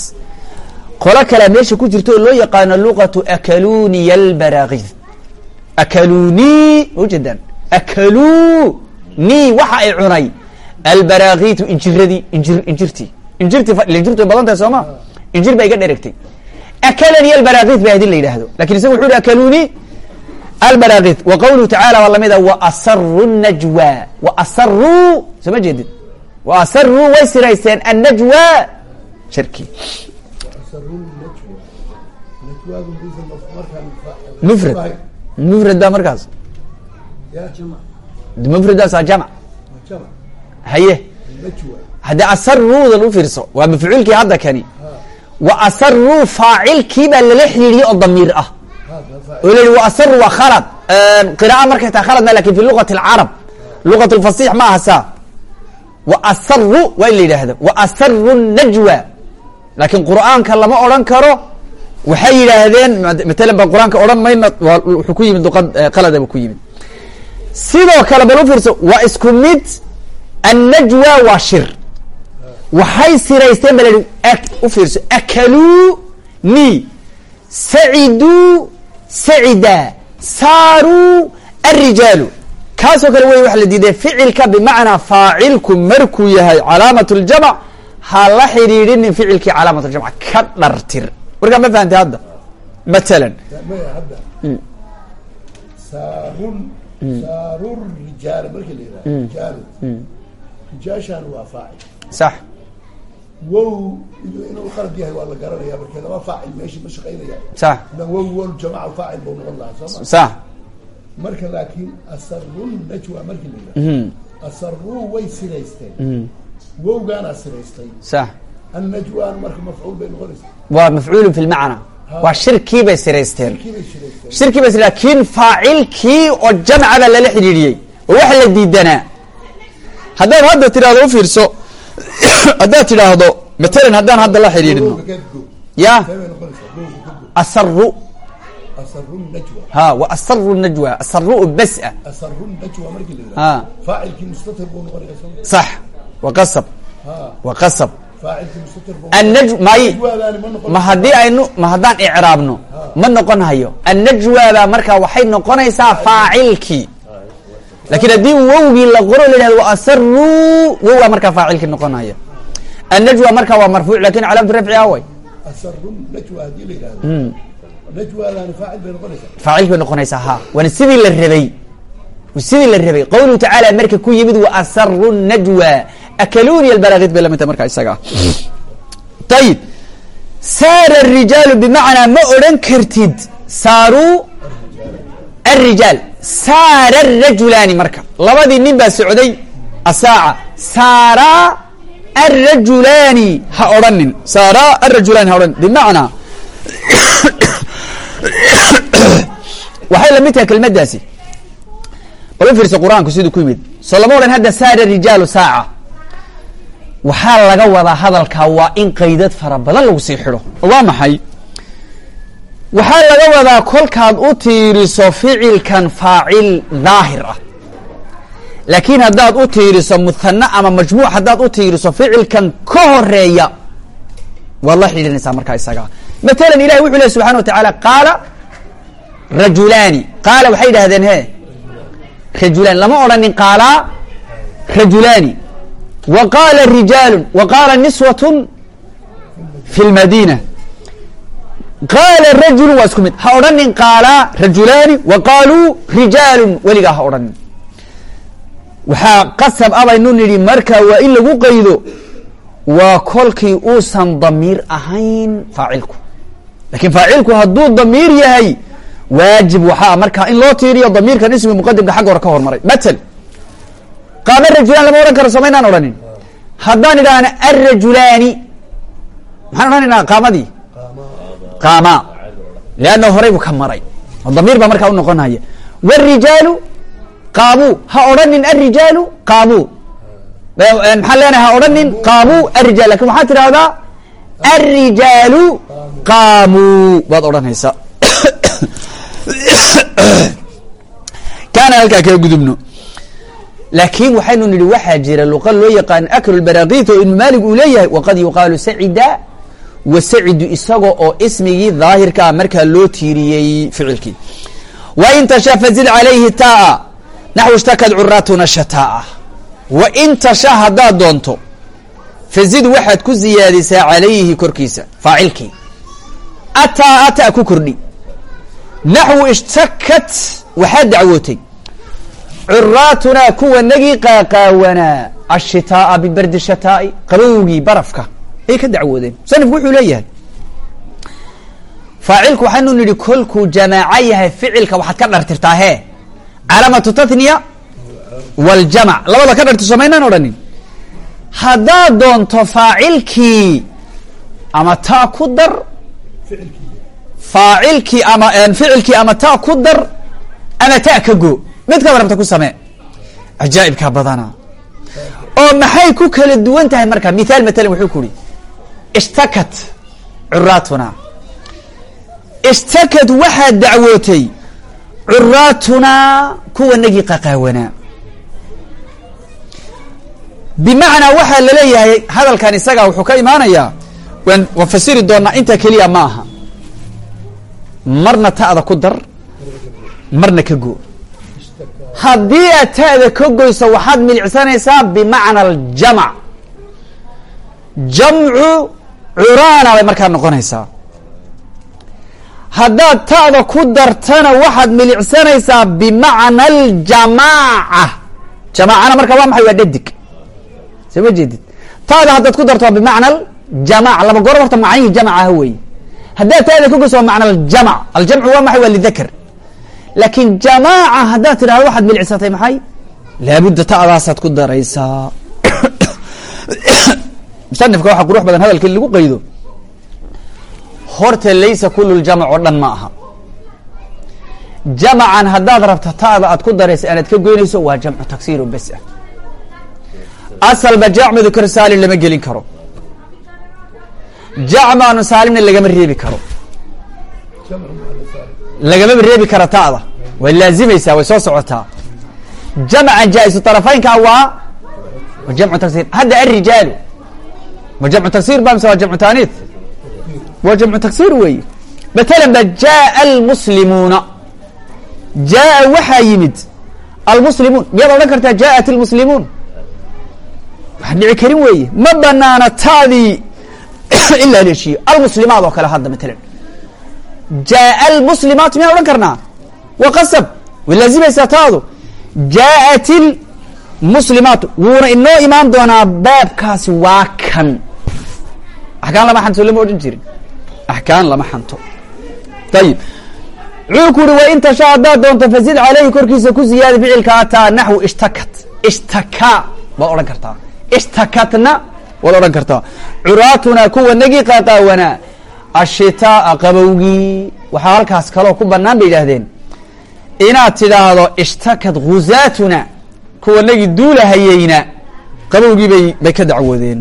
Qolo kalea meesha ku jirta oo loo yaqaano luqatu akaluniya albaraakiid akalunii ma ujeedaan akaluni waxa ay cunay albaraakiitu injiradii inji injirtii injirti injirtu way badan tahay sooma injir baa iga dheregtay akalanii albaraakiit ba hadin la yidhaahdo laakiin isaga wuxu uhi akaluni albaraakiit wa qawluhu tacala waa lamida wa asaru najwa wa asaruu soo jeedid wa asaruu way sirayseen annajwa shirki mufrad mufrad ba markaas mufraddaas waa haye. Haddii asaruudan u fiirso. Waa mafcuulkii hadda kani. Wa asaruu faacilkii baa lala xiriiriyey oo damiir ah. Oo la yihi wa asaru waa khalad. Qira'a markay tahay khaladna laakiin fi lugat alcarab lugat lfasix ma aha saa. Wa asaru waa in la yidhaahdo wa asaru najwa. Laakiin qur'aanka lama odhan karo. Waxay yidhaahdeen matalan ba qur'aanka odhan mayna wuxuu ku yimid luqad qalada buu ku yimid. Sidoo kale bal u fiirso waa isku mid annajwa waa shir waxay siraysteen ba la yihi ak- u fiirso akaluu ni saciduu sacida saaruu arijaalu kaasoo kale wey waxa la diiday ficilka bimacnaa faacilku markuu yahay calaamat ljamc ha la xidhiidhinin ficilkii calaamat ljamc ka dhartir warkaa ma fahamtay hadda matalan jaashaan waa faacil. Sax. Wow inuu uqalad yahay waa la garanaya markee laba faacil meeshii ma shaqaynayaan sax. Idan wow wow jamaca faacil bau noqon lahaa sooma sax. Marka laakiin asarun najwa markii la yidhaha mhm. asaruu way sinaysteen mhm. wowgaanaa sinaystay sax. Annajwaan marka mafcuul bay noqonaysaa waa mafcuulun fi lmacna waa shirkii bay siraysteen. Shirkii bay laakiin faacilkii oo jamca baa lala xidhiidhiyey oo la diidanaa haddaad hadda tidhahdo u fiirso (coughs) haddaad tidhaahdo matalan haddaan hadda la xidhiidhino. Ya. Asaru ha wa asaru najwa. Asaru markii la ha. Sax. Wa qasab. Ha. Wa qasab. Faacilkii mustatir buu annaj may ma haddii aynu ma haddaan icraabno ma noqon hayo. Annajwa baa markaa waxay noqonaysaa faacilkii laakiin haddii wowgii la qoro la yidhahdo wa asaruu wowgaa markaa faacilkii noqonaya. Annajwa markaa waa marfuuc laakiin calaamatu rafci away asarun najwa haddii la yidhahdo. Najwaadaani faacil bay noqonaysaa. Ha waana sidii la rabay. Sidii la rabay. Qawluhu tacaala marka ku yimid wa asaru najwa. Akaluni albaraakid bay la mid tahay markaa isaga. Ayib saara arijaalu bimacnaa ma odhan kartid. Saaruu arijaal saara arajulaani marka. Labadii nin baa socday asaaca. Saara arajulaani ha odhanin saara arajulaani ha odhanin bimacnaa (coughs) waxay la mid tahay kelmaddaasi. Bal u fiirsa qur'aanku siduu ku yimid? Soo odhan hadda saara rijaalu saaca. Waxaa laga wadaa hadalkaa waa in qaydad fara badan lagu sii xidho. Waa maxay waxaa laga wadaa kolkaad u tiiriso ficilkan faacil daahir ah. Laakiin haddaad u tiiriso muthana ama majmuuc haddaad u tiiriso ficilkan ka horreeya waad la xidhiidhinaysaa markaa isagaa. Matalan ilahi wuxuu leh subxana wa tacaala qaala rajulaani. Qaala waxay yidhahdeen he rajulaan lama odhanin qaalaa rajulaani. Wa qaala rijaalu wa qaala niswatun fi lmadiina qaala rajulu waa isku mid ha odhanin qaalaa rajulaani wa qaaluu rijaalun weligaa ha odhanin waxaa qasab a baynu nidhi marka waa in lagu qaydo waa kolkii uusan damiir ahayn faacilku lakiin faacilku hadduu damiir yahay waajib waxaa markaa in loo tiiriyo damiirkan ismi muqadimka xagga hore ka hormaray matal qaama rajulaan lama odhan karo samaynaan odhanin haddaan idhaahna alrajulaani maxaan odhanaynaa qaamadii qaama leanna horey buu ka maray. Oo damiir baa markaa unoqonaya wاrijaalu qaamuu ha odhanin arijaalu qaamuu maxaan leenahay ha odhanin qaamuu arijal laakiin waxaad tidhahdaa arijaalu qaamuu baad odhanaysaa. (coughs) Kaana halkaa kaga gudubno. Laakiin waxaynu nidhi waxaa jira luqa loo yaqaan aklu barakiit oo ibnu malig uu leeyahay waqad yuqaalu sacida wa sacidu isaga oo ismigii daahirka ah markaa loo tiiriyey ficilkii wain tasha fazid calayhi taa naxwu ishtakad curaatuna shataa wain tasha haddaad doonto fazid waxaad ku ziyaadisaa calayhi korkiisa faacilkii ataa ata ku kordhi naxwu ishtakat waxaad dacwootay curaatunaa kuwa nagii qaaqaawanaa ashitaaa bibardi shataa'i qabowgii barafka ay ka dacwoodeen. Musanifku wuxuu leeyahay faacilku waxaanu nidhi kolkuu jamaaco yahay ficilka waxaad ka dhartirtaa hee? Calaamatu tathniya waljamac labada ka dhartir samaynaan odhanin. Haddaad doonto faacilkii ama taa ku dar faacilkii ama ficilkii ama taa ku dar ama ta ka go midkaad rabta ku samee. Cajaa'ibkaa badana oo maxay ku kala duwan tahay marka? Mithaal matalan wuxuu ku uhi ishtakat curaatuna ishtakad waxaad dacwootay curaatunaa kuwa nagii qaqaawanaa bimacnaa waxaa la leeyahay hadalkan isagaa wuxuu ka imaanayaa waan waan fasiri doonaa intaa keliya ma aha marna ta'da ku dar marna ka go haddii aad ta'da ka goyso waxaad milicsanaysaa bimacna aljamac jamcu curaana bay markaa noqonaysaa. Haddaad ta'da ku dartana waxaad milicsanaysaa bimacna aljamaaca jamaacana marka waa maxay? Waa dhadig. Soo ma jeedid? Ta'da haddaad ku darto waa bimacna aljamac laba goor horta macnihii jamacaha weeye haddaad ta'da ka goyso waa macna aljamac aljamcu waa maxay? Waa lidakr laakiin jamaaca haddaad tidhahdo waxaad milicsatay maxay? Laabudda ta'daasaad ku daraysaa (coughs) musanifka waxaa qurux badan hadalka in lagu qaydo horta laysa kulu ljamac oo dhan ma aha. Jamacan haddaad rabto ta'da aad ku daraysa aanaad ka goynayso waa jamcu taksiiro bes ah. Asalba jacmu saalim lama gelin karo. Jacmaanu saalimna lagama reebi karo. Lagamaba reebi kara ta'da way laazimaysaa way soo socotaa. Jamcan jaa-isu طarafaynka waa wa jamcu tagsir hadda arijaalu ma jamcu tagsir ba mise waa jamcu taaniith waa jamcu tagsir weeye matalan ba jaaa almuslimuuna jaaa waxaa yimid almuslimuun miyaad odhan kartaa jaaءat اlmuslimuun waxaan dhici karin weeye ma banaana ta'dii in la haleeshiyo almuslimaat oo kale hadda matalan jaaa almuslimaat miyaan odhan karnaa waa qasab way laazimaysaa taadu jaaءat ilmuslimaatu wuuna inoo imaan doonaa baabkaasi waa kan axkaan lama xanto lama odhan jirin. Axkaan lama xanto ayib wuxuu ku uhi wa in tashaa haddaad doonto fazid caleyhi korkiisa ku ziyaada ficilka ataa naxwu ishtakat. Ishtakaa baad odhan kartaa. Ishtakatna waad odhan kartaa. Curaatuna kuwa nagii qaqaawanaa ashitaaa qabowgii waxaa halkaas kaloo ku banaan bay yidhaahdeen. Inaad tidhaahdo ishtakad ghuzaatuna kuwa nagii duulahayeyna qabowgii bay bay ka dacwoodeen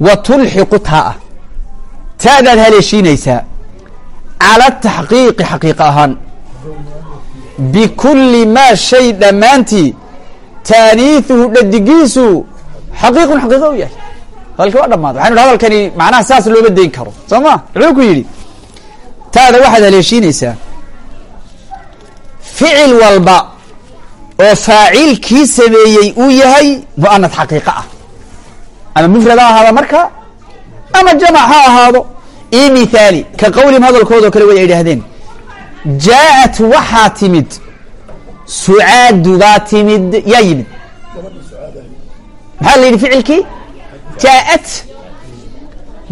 wa tulxiqu taa taadaad haleeshiinaysaa. Cala taxqiiqi xaqiiqa ahaan. Bikulli maa shay dhammaantii taaniihuhu dhadigiisu xaqiiqun xaqiiqa u yahay. Hadalkii waa dhamaada waxaynu hi hadalkani macnaha saas looma dayn karo. Soo ma? Muxuu ku yidhi taada waxaad haleeshiinaysaa. Ficil walba oo faacilkii sameeyey uu yahay mu'anad xaqiiqa ah ama mufrad ha ahaado marka ama jamac ha ahaado. Io mithaali ka qowlihim hadalkoodao kale way idhaahdeen jaa-at waxaa timid sucaadu baa timid yaa yimid. Maxaa la yidhi ficilkii? Jaa-at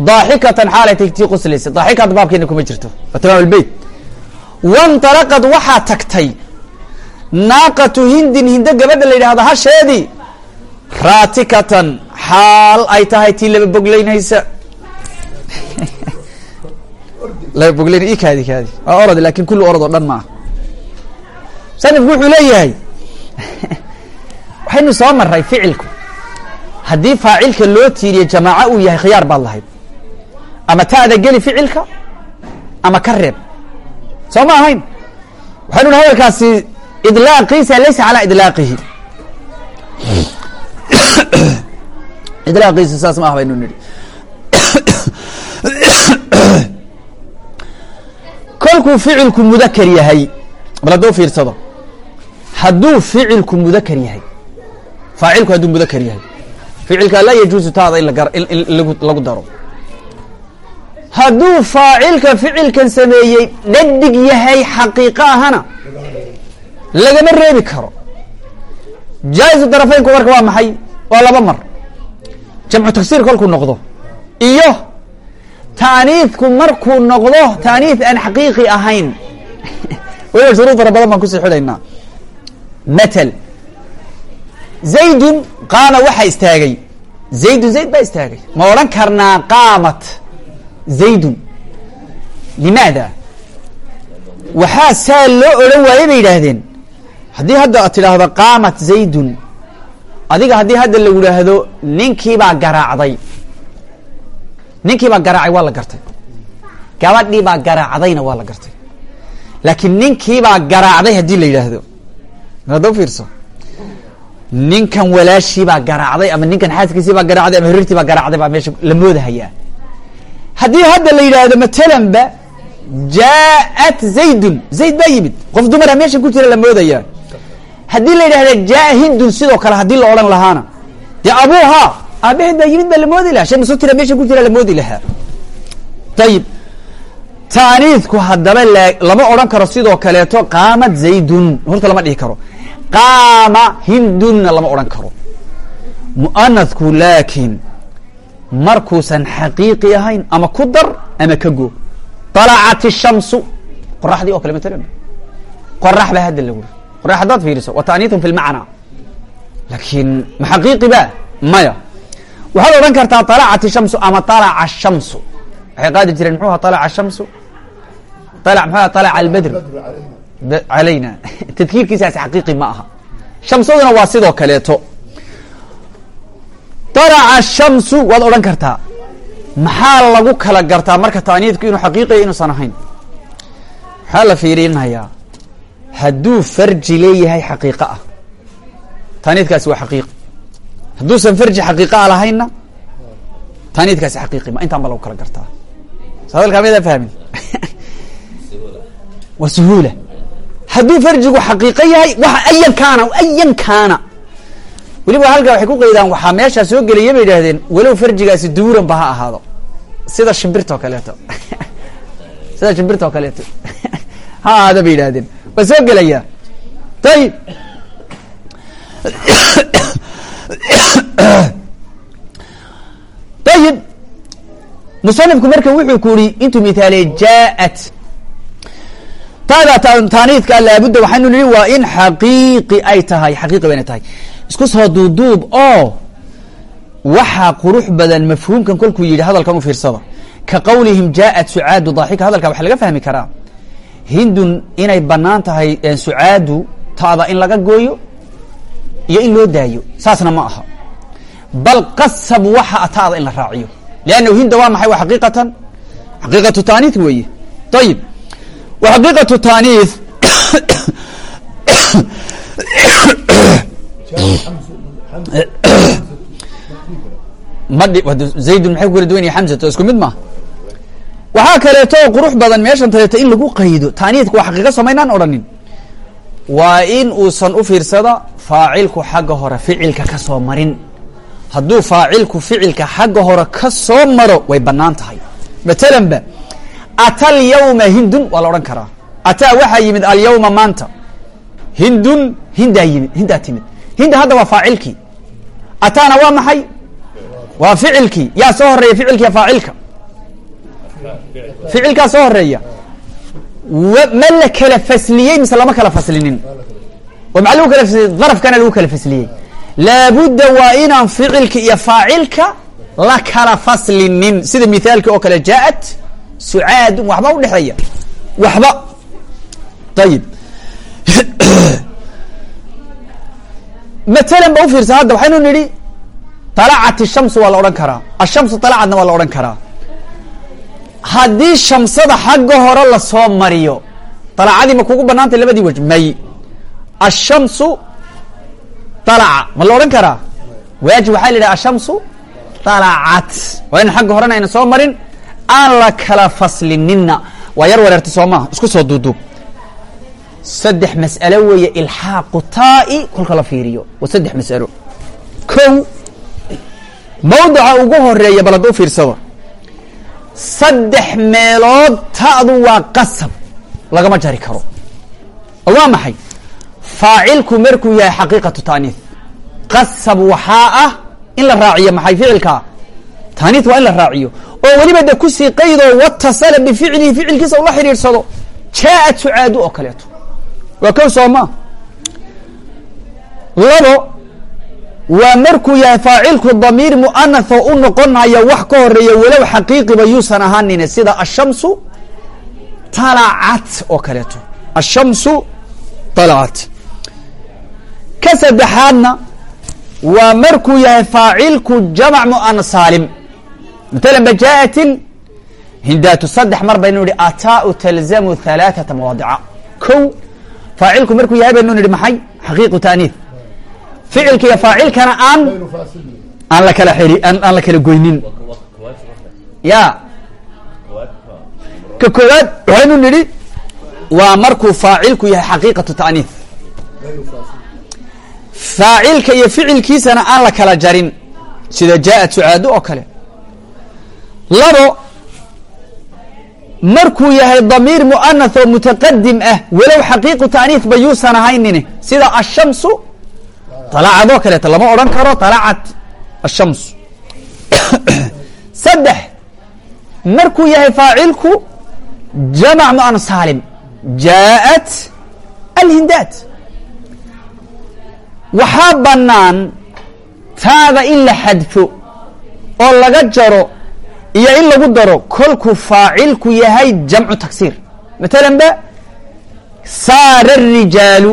daaxikatan xaalay tagtii qoslaysa daaxikaad baabkeena kuma jirto. Waa tamaam albeyt wantalaqad waxaa tagtay naaqatu hindin hindo gabadha la yidhahdo hasheedii raatikatan xaal ay tahay tii laba boglaynaysa. (laughs) Laba boglayn i kaadi kaadi. Waa orod laakiin kulli orod oo dhan ma ah sanifku wuxuu leeyahay (laughs) waxaynu soo maray ficilku. Haddii faacilka loo tiiriye jamaaco uu yahay khiyaar baad lahayd. Ama ta'da geli ficilka ama ka reeb. Soo ma ahayn? Waxaynu hi hadalkaasi idlaaqiisa laysa calaa idlaaqihi (coughs) idlaaqiisa saas ma ah baynu nidhi. kolkuu ficilku mudakar yahay bal hadduu fiirsado hadduu ficilku mudakar yahay faacilku hadduu mudakar yahay ficilka laa yajuusu taada in lagar in lagu daro. Hadduu faacilka ficilkan sameeyey dhadig yahay xaqiiqo ahana lagama reebi karo. Jaa-isu darafaynku marka waa maxay? Waa laba mar jamcu tagsiir kolkuu noqdo. Iyo taaniidku markuu noqdo taaniid aan xaqiiqi ahayn. (laughs) Weliba shuruud fara badan baan ku sii xidhaynaa matal. Zaydun qaama waxaa istaagay. Zaydun zayd baa istaagay. Ma odhan karnaa qaamat. Zaydun. Limaada? Waxaa saa loo odhan waaye bay yidhaahdeen. Haddii hadda ad tidhaahdo qaamat zaydun adiga haddii hadda lagu idhaahdo ninkiibaa garaacday. Ninkiibaa garaacay waa la gartay. Gabadhiibaa garaacdayna waa la gartay. Laakiin ninkiibaa garaacday haddii la yidhaahdo ada fiirso? Ninkan walaashiibaa garaacday ama ninkan xaaskiisiibaa garaacday ama hirirtiibaa garaacday baa meesha la moodahayaa haddii hadda la yidhaahdo matalan ba jaa-at zaydun. Zayd baa yimid. Qof dumara meesha ku jira la moodayaa haddii la yidhahda jaa hindun sidoo kale haddii la odhan lahaana dee abuuhaa aabaheed baa yimid baa la moodi lahaa shay musutira meesha ku jira la moodi lahaa ayib taaniidku haddaba la lama odhan karo sidoo kaleeto qaamat zaydun horta lama dhihi karo qaama hindunna lama odhan karo mu'anadku laakiin markuusan xaqiiqi ahayn ama ku dar ama ka go طalacat الshamsu qoraxdii oo kale matalan qorax ba hadda lagu qorax haddaad fiiriso wa taaniithun fi lmacna laakiin ma xaqiiqi ba maya waxaad odhan kartaa طalacat الshamsu ama طalaca الshamsu waxay qaadi jireen muxuu aha طalaca الshamsu طلع مxu طلع الbdr عalayna (laughs) tadkiirkiisaas xaqiiqi ma aha shamsaduna waa sidoo kaleeto طلca الshamsu waad odhan kartaa maxaa lagu kala gartaa marka taaniidku inuu xaqiiqiya inuusan ahayn maxaa la fiirinayaa hadduu farji leeyahay xaqiiqo ah. Taaniidkaasi waa xaqiiqi hadduusan farji a lahaynna taaniidkaasi xaqiiqi ma. Intaan ba lagu kala gartaa. S hadalkaa maydaan fahmin? (laughs) Waa suhuula. Hadduu farjigu xaqiiqo yahay waxa ayan kaana ayan kaana weliba halkaa waxay ku qaydaan waxaa meeshaa soo gelaya bay yidhahdeen walow farjigaasi duuran ba ha ahaado. Sida shimbirta oo kaleeto. (laughs) Sida shimbirta oo kaleeto. (laughs) Ha ahaado bay yidhahdeen waa soo gelaya? Ayib ayib musanifku marka wuxuu ku yihi intuu mithaaliyey jaa-at. Taada taaniidka laabudda waxaynu nihi waa in xaqiiqi ay tahay. Xaqiiqi ba inay tahay. Isku soo duuduub oo waxaa qurux badan mafhuumkan kolkuu yidhi hadalkan u fiirsada. Ka qowlihim jaa-at sucaadu daaxika hadalka waxaa laga fahmi karaa hindun inay bannaan tahay sucaadu taada in laga gooyo iyo in loo daayo saasna ma aha. Bal qasab waxa taada in la raaciyo. Liannahu hinda waa maxay? Waa xaqiiqatan. Xaqiiqatu taaniid weeye. Ayib wa xaqiiqatu taaniid (coughs) madhi zaydun maxay ku kala duwan yahay xamsat isku mid maaha waxaa kaleeto qurux badan meeshan taleeto in lagu qaydo. Taaniidka waa xaqiiqa samaynaan odhanin waa in uusan u fiirsada faacilku xagga hore ficilka ka soo marin. Hadduu faacilku ficilka xagga hore ka soo maro way bannaan tahay. Matalan ba ata alyawma hindun waa la odhan karaa. Ataa waxaa yimid alyawma maanta. Hindun hindaa yimid hindaa timid. Hinda hadda waa faacilkii. Ataana waa maxay? Waa ficilkii. Yaa soo horreeya ficilkiiya faacilka ficilkaa soo horeeya wa- ma la kala fasliyey mise lama kala faslinin oo maxaa lagu kala fasliyey darafkana lagu kala fasliyey laabudda waa inaan ficilka iyo faacilka la kala faslinin sida mithaalka oo kale jaaءat sucaadun waxba udhexeeya waxba ayib (coughs) matalan ba ufiirsa hadda waxaynu nidhi طalacat الshamsu waa la odhan karaa ashamsu طalacadna waa la odhan karaa haddii shamsada xagga hore la soo mariyo dalacadii ma kugu banaantay labadii wej may. Ashamsu alaca ma la odhan karaa? Waajib waxaa la yidhaha ashamsu dalacat waa inan xagga horena ayna soo marin aan la kala faslinina waa yar wareerta soomaa maaha isku soo duuduub saddex mas'alo weeye ilxaaqu taa'i kolka la fiiriyo. Waa saddex mas'alo. Kow mawdaca ugu horreeya bal hadduu fiirsado saddex meelood ta'du waa qasab. Lagama jari karo. Oo waa maxay? Faacilku markuu yahay xaqiiqatu taaniif qasab waxaa ah in la raaciyo. Maxay ficilkaa taaniif waa in la raaciyo. Oo weliba de ku sii qaydoo watasala bificlihi ficilkiisa ula xidhiidhsado. Jaaءat sucaadu oo kaleeto. Waa kow sooma labo waa markuu yahay faacilku damiir mu'anath oo u noqonaya wax ka horreeya walow xaqiiqiba yuusan ahaanine sida ashamsu talacat oo kaleeto. Ashamsu talacat. Ka saddexaadna waa markuu yahay faacilku jamac mu'ana saalim. Matalan ba jaaءat hindaatu saddex mar baynu nihi ataau talzamu halaaثata mawaadica. Kow faacilku markuu yahay baynu nihi maxay? Xaqiiqu taaniif ficilkiiyo faacilkana aan aan la kala xiri aan la kala goynin. Ya. Ka koowaad waxaynu nidhi waa markuu faacilku yahay xaqiiqatu ta'niif. Faacilka iyo ficilkiisana aan la kala jarin sida jaa-ad sucaado oo kale. Labo markuu yahay damiir mu'anath oo mutaqadim ah walow xaqiiqu ta'niif ba ahaynine sida ashamsu طalacad oo kaleeto lama odhan karo طalacat الshams saddex markuu yahay faacilku jamac mu'ana saalim jaaءat alhindaat waxaa bannaan taada in la xadfo oo laga jaro iyo in lagu daro kolkuu faacilku yahay jamcu taksiir matalan ba saara الrijaalu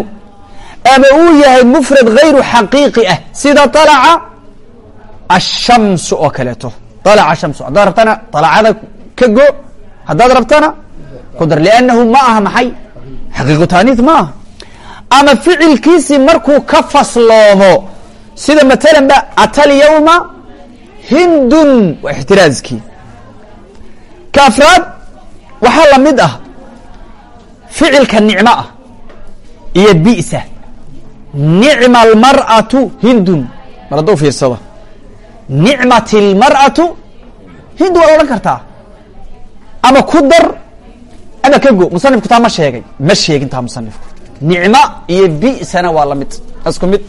ama uu yahay mufrad غayru xaqiiqi ah sida طalaca الshamsu oo kaleeto طalaca shamsu haddaad rabtana طalacada ka go haddaad rabtana ku dar لأnnahu ma aha maxay xaqiiqu taaniis ma aha ama ficilkiisii markuu ka fasloomo sida matalan ba ata lyawma hindun waa ixtiraazkii ka afraad waxaa la mid ah ficilka nicmo ah iyo bi'sa nicma almar'atu hindun. Mar hadduu fiirsado nicmat اlmar'atu hindu waad odhan kartaa. Ama ku dar ama ka go. Musanifku taa ma sheegay. Ma sheegin taa musanifku nicmo iyo bi'sana waa la mid. Isku mid.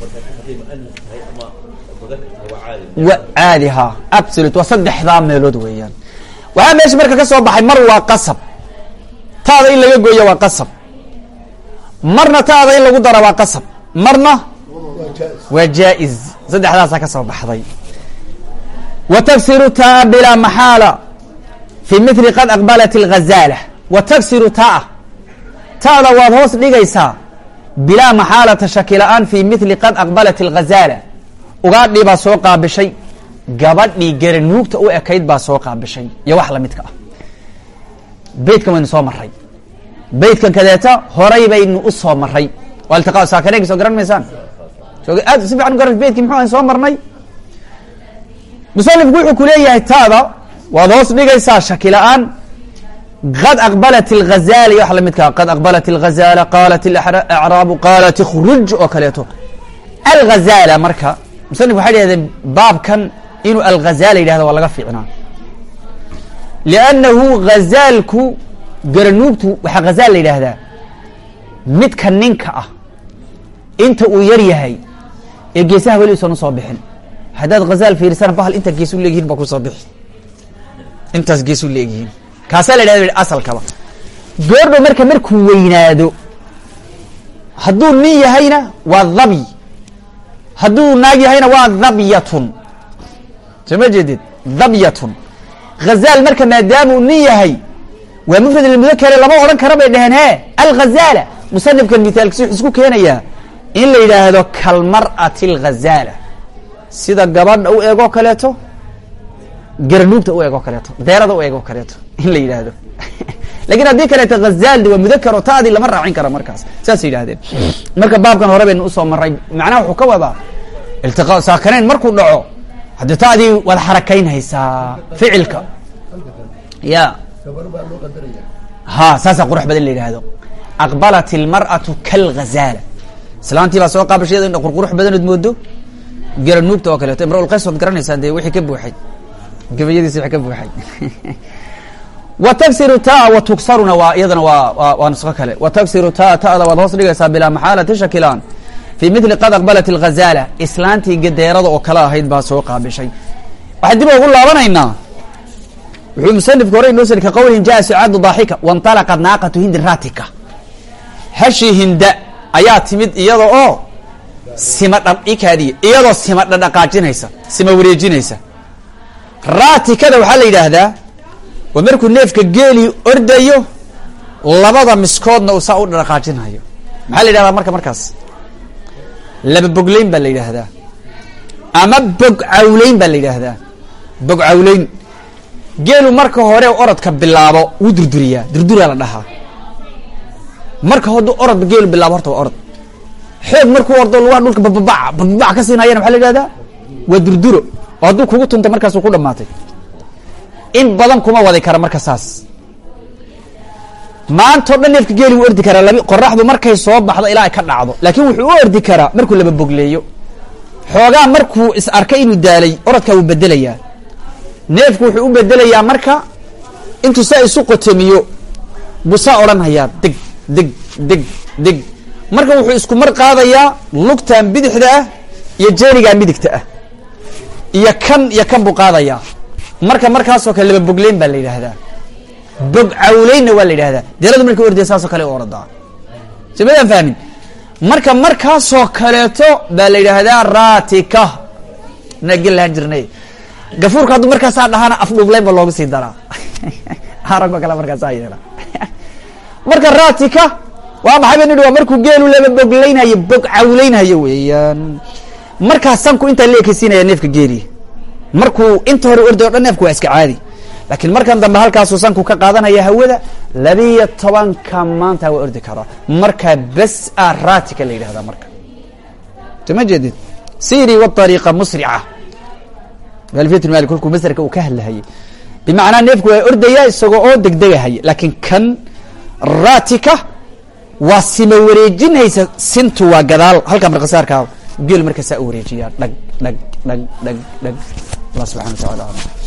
Wa caadi ha absolute. Waa saddexdaa meelood weeyaan. Waxaa meesha marka ka soo baxay mar waa qasab. Taada in laga gooya waa qasab. Marna taada in lagu dara waa qasab marna? Waa jaa'iz saddexdaasaa ka soo baxday. Wa tagsiru taa bilaa maxaala fii mili qad aqbalat alghazaala wa tagsiru taa. Ta'da waad hoos dhigaysaa bilaa maxaalata shakila-aan fii mili qad aqbalat alghazaala ugaadhii baa soo qaabishay. Gabadhii garanuugta u ekayd baa soo qaabishay. Iyo wax la midka ah. Beydkan waynu soo maray beydkan kadeeta horay baynu u soo maray waa iltiqaa saakaneegi soo garan maysaan soo aad si fiican u garan beytkii muxuu ahayn soo marnay musanifku wuxuu ku leeyahay taada waad hoos dhigaysaa shaki la-aan qad aqbalat اlghazaala iyo wax lamidkaa qad aqbalat اlghazaala qaalat اlacraabu qaalat ikhruj oo kaleeto alghazaala marka musanif waxay dhahdeen baabkan inuu alghazala yidhahdo waa laga fiicnaa liannahu ghazaalku garanuugtu waxaa ghazaal la yidhaahdaa midka ninka ah inta uu yar yahay ee geesaha weli usan u soo bixin. Haddaad ghazaal fiirisana bahal intaa geesu leegyihin baa ku soo bixi. Intaas geesu leegyihiin kaasaa la yidhahda asalkaba. Goordho marka markuu weynaado hadduu nin yahayna waa dhaby hadduu naag yahayna waa dhabyatun soo ma jeedid? Dhabyatun ghazaal marka maadaamuu nin yahay waa mufrad lmudakare lama odhan kara bay dhaheen he alghazala musanifkan mithaalkiisi wuxuu isku keenayaa in la yidhaahdo kalmar'ati alghazaala sida gabadha u eegoo kaleeto garanuugta u eegoo kaleeto deerada u eegoo kaleeto (laughs) in la yidhaahdo. (laughs) Lakin haddii kaleeto ghazaaldi waa mudakar oo taadii lama raacin karo markaas saasay yidhahdeen marka baabkan hore baynu u soo maray macnaha wuxuu ka wadaa iltiqaa saakanayn markuu dhaco haddii taadii waad xarakaynhaysaa ficilka. Ya ha saasaa qurux badan la yidhaahdo. Aqbalat ilmar'atu kalghazaala islaantii baa soo qaabashay indha qurqurux badanood moodo. Garanuugta oo kaleeto imraulqays waad garanaysaan dee wixii ka buuxay. Gabayadiisi wixii ka buuxay. (laughs) Wa tagsiru taa wa tugsaruna waa iyadana waa waa nusqo kale. Wa tagsiru taa ta'da waad hoos dhigaysaa bilaa maxaalati shakilaan. Fii mithli qad aqbalat alghazaala islaantii gadeerada oo kale ahayd baa soo qaabishay. Waxaan dib ugu laabanaynaa wuxuu musanifku hore inoo sari ka qawlin jaa sucaadu daaxika wanطalaqat naaqatu hindin raatika. Hashi hinda ayaa timid iyada oo sima dhadhikaadiya iyadoo sima dhadhaqaajinaysa sima wareejinaysa. Raatikada waxaa la yidhaahdaa waa markuu neefka geelii ordayo labada miskoodna uu saa u dhaqaajinayo maxaa la yidhahdaa marka markaas? Laba bogleyn baa la yidhaahdaa. Ama bog cawleyn baa la yidhaahdaa. Bog cawleyn. Geelu marka hore orodka bilaabo wuu durduriyaa durduraa la dhahaa marka hadduu orod geelu bilaabo horta waa orod. Xoog markuu ordo lugaha dhulka bababac bababac ka siinayana maxaa la yidhahdaa waa durduro. Oo hadduu kugu tunta markaasuu ku dhamaatay in badan kuma wadi kara marka saas. Maantao dhan neefka geeli wuu ordi karaa labi qoraxdu markay soo baxdo ilaa ay ka dhacdo. Laakiin wuxuu u ordi karaa markuu laba bogleeyo. Xoogaa markuu is arkay inuu daalay orodkaa wuu bedelayaa neefku wuxuu u bedelayaa marka intuu saa isu qotomiyo buu saa odhanhayaa dig dig dig dig. Marka wuxuu isku mar qaadayaa lugtan bidixda ah iyo jeenigaa midigta ah. Iyo kan iyo kan buu qaadayaa. Marka markaasoo kale laba bogleyn baa la yidhaahdaa. Bog cawleynna waa la yidhahdaa deeladu markay ordaya saasoo kale u madaan fahmin? Marka markaasoo kaleeto baa la yidhaahdaa raatika. Na gel lahaan jirnay. Gafuurka hadduu markaasaa dhahana afdhuubleyn ba loogu sii daraa. (laughs) Aragoo kale markaasaa yeela (laughs) marka raatika waa maxay ba nidhi waa markuu geelu laba bogleynhayo bog cawleynhayo weeyaan. Markaa sanku intaa la ekeysiinaya neefka geeli. Markuu inta hore orday o dhan neefku waa iska caadi. Laakiin markan dambe halkaasuu sanku ka qaadanaya hawada labiyo tobanka maanta waa ordi karaa markaa bes a raatika la yidhahdaa marka. Soo ma jeedid siri wariiqa musrica. Alfiyat mali kolkuu masrka uu ka hadlahayay. Bimacnaa neefku waa ordaya isagoo oo degdegahaya laakiin kan raatika waa sima wareejinaysa sintu waa gadaal. Halkaa markasaarkaa geel markaasaa u wareejiyaa. Dhag dhag dhag dhag dhag. Allah subxana wa tacala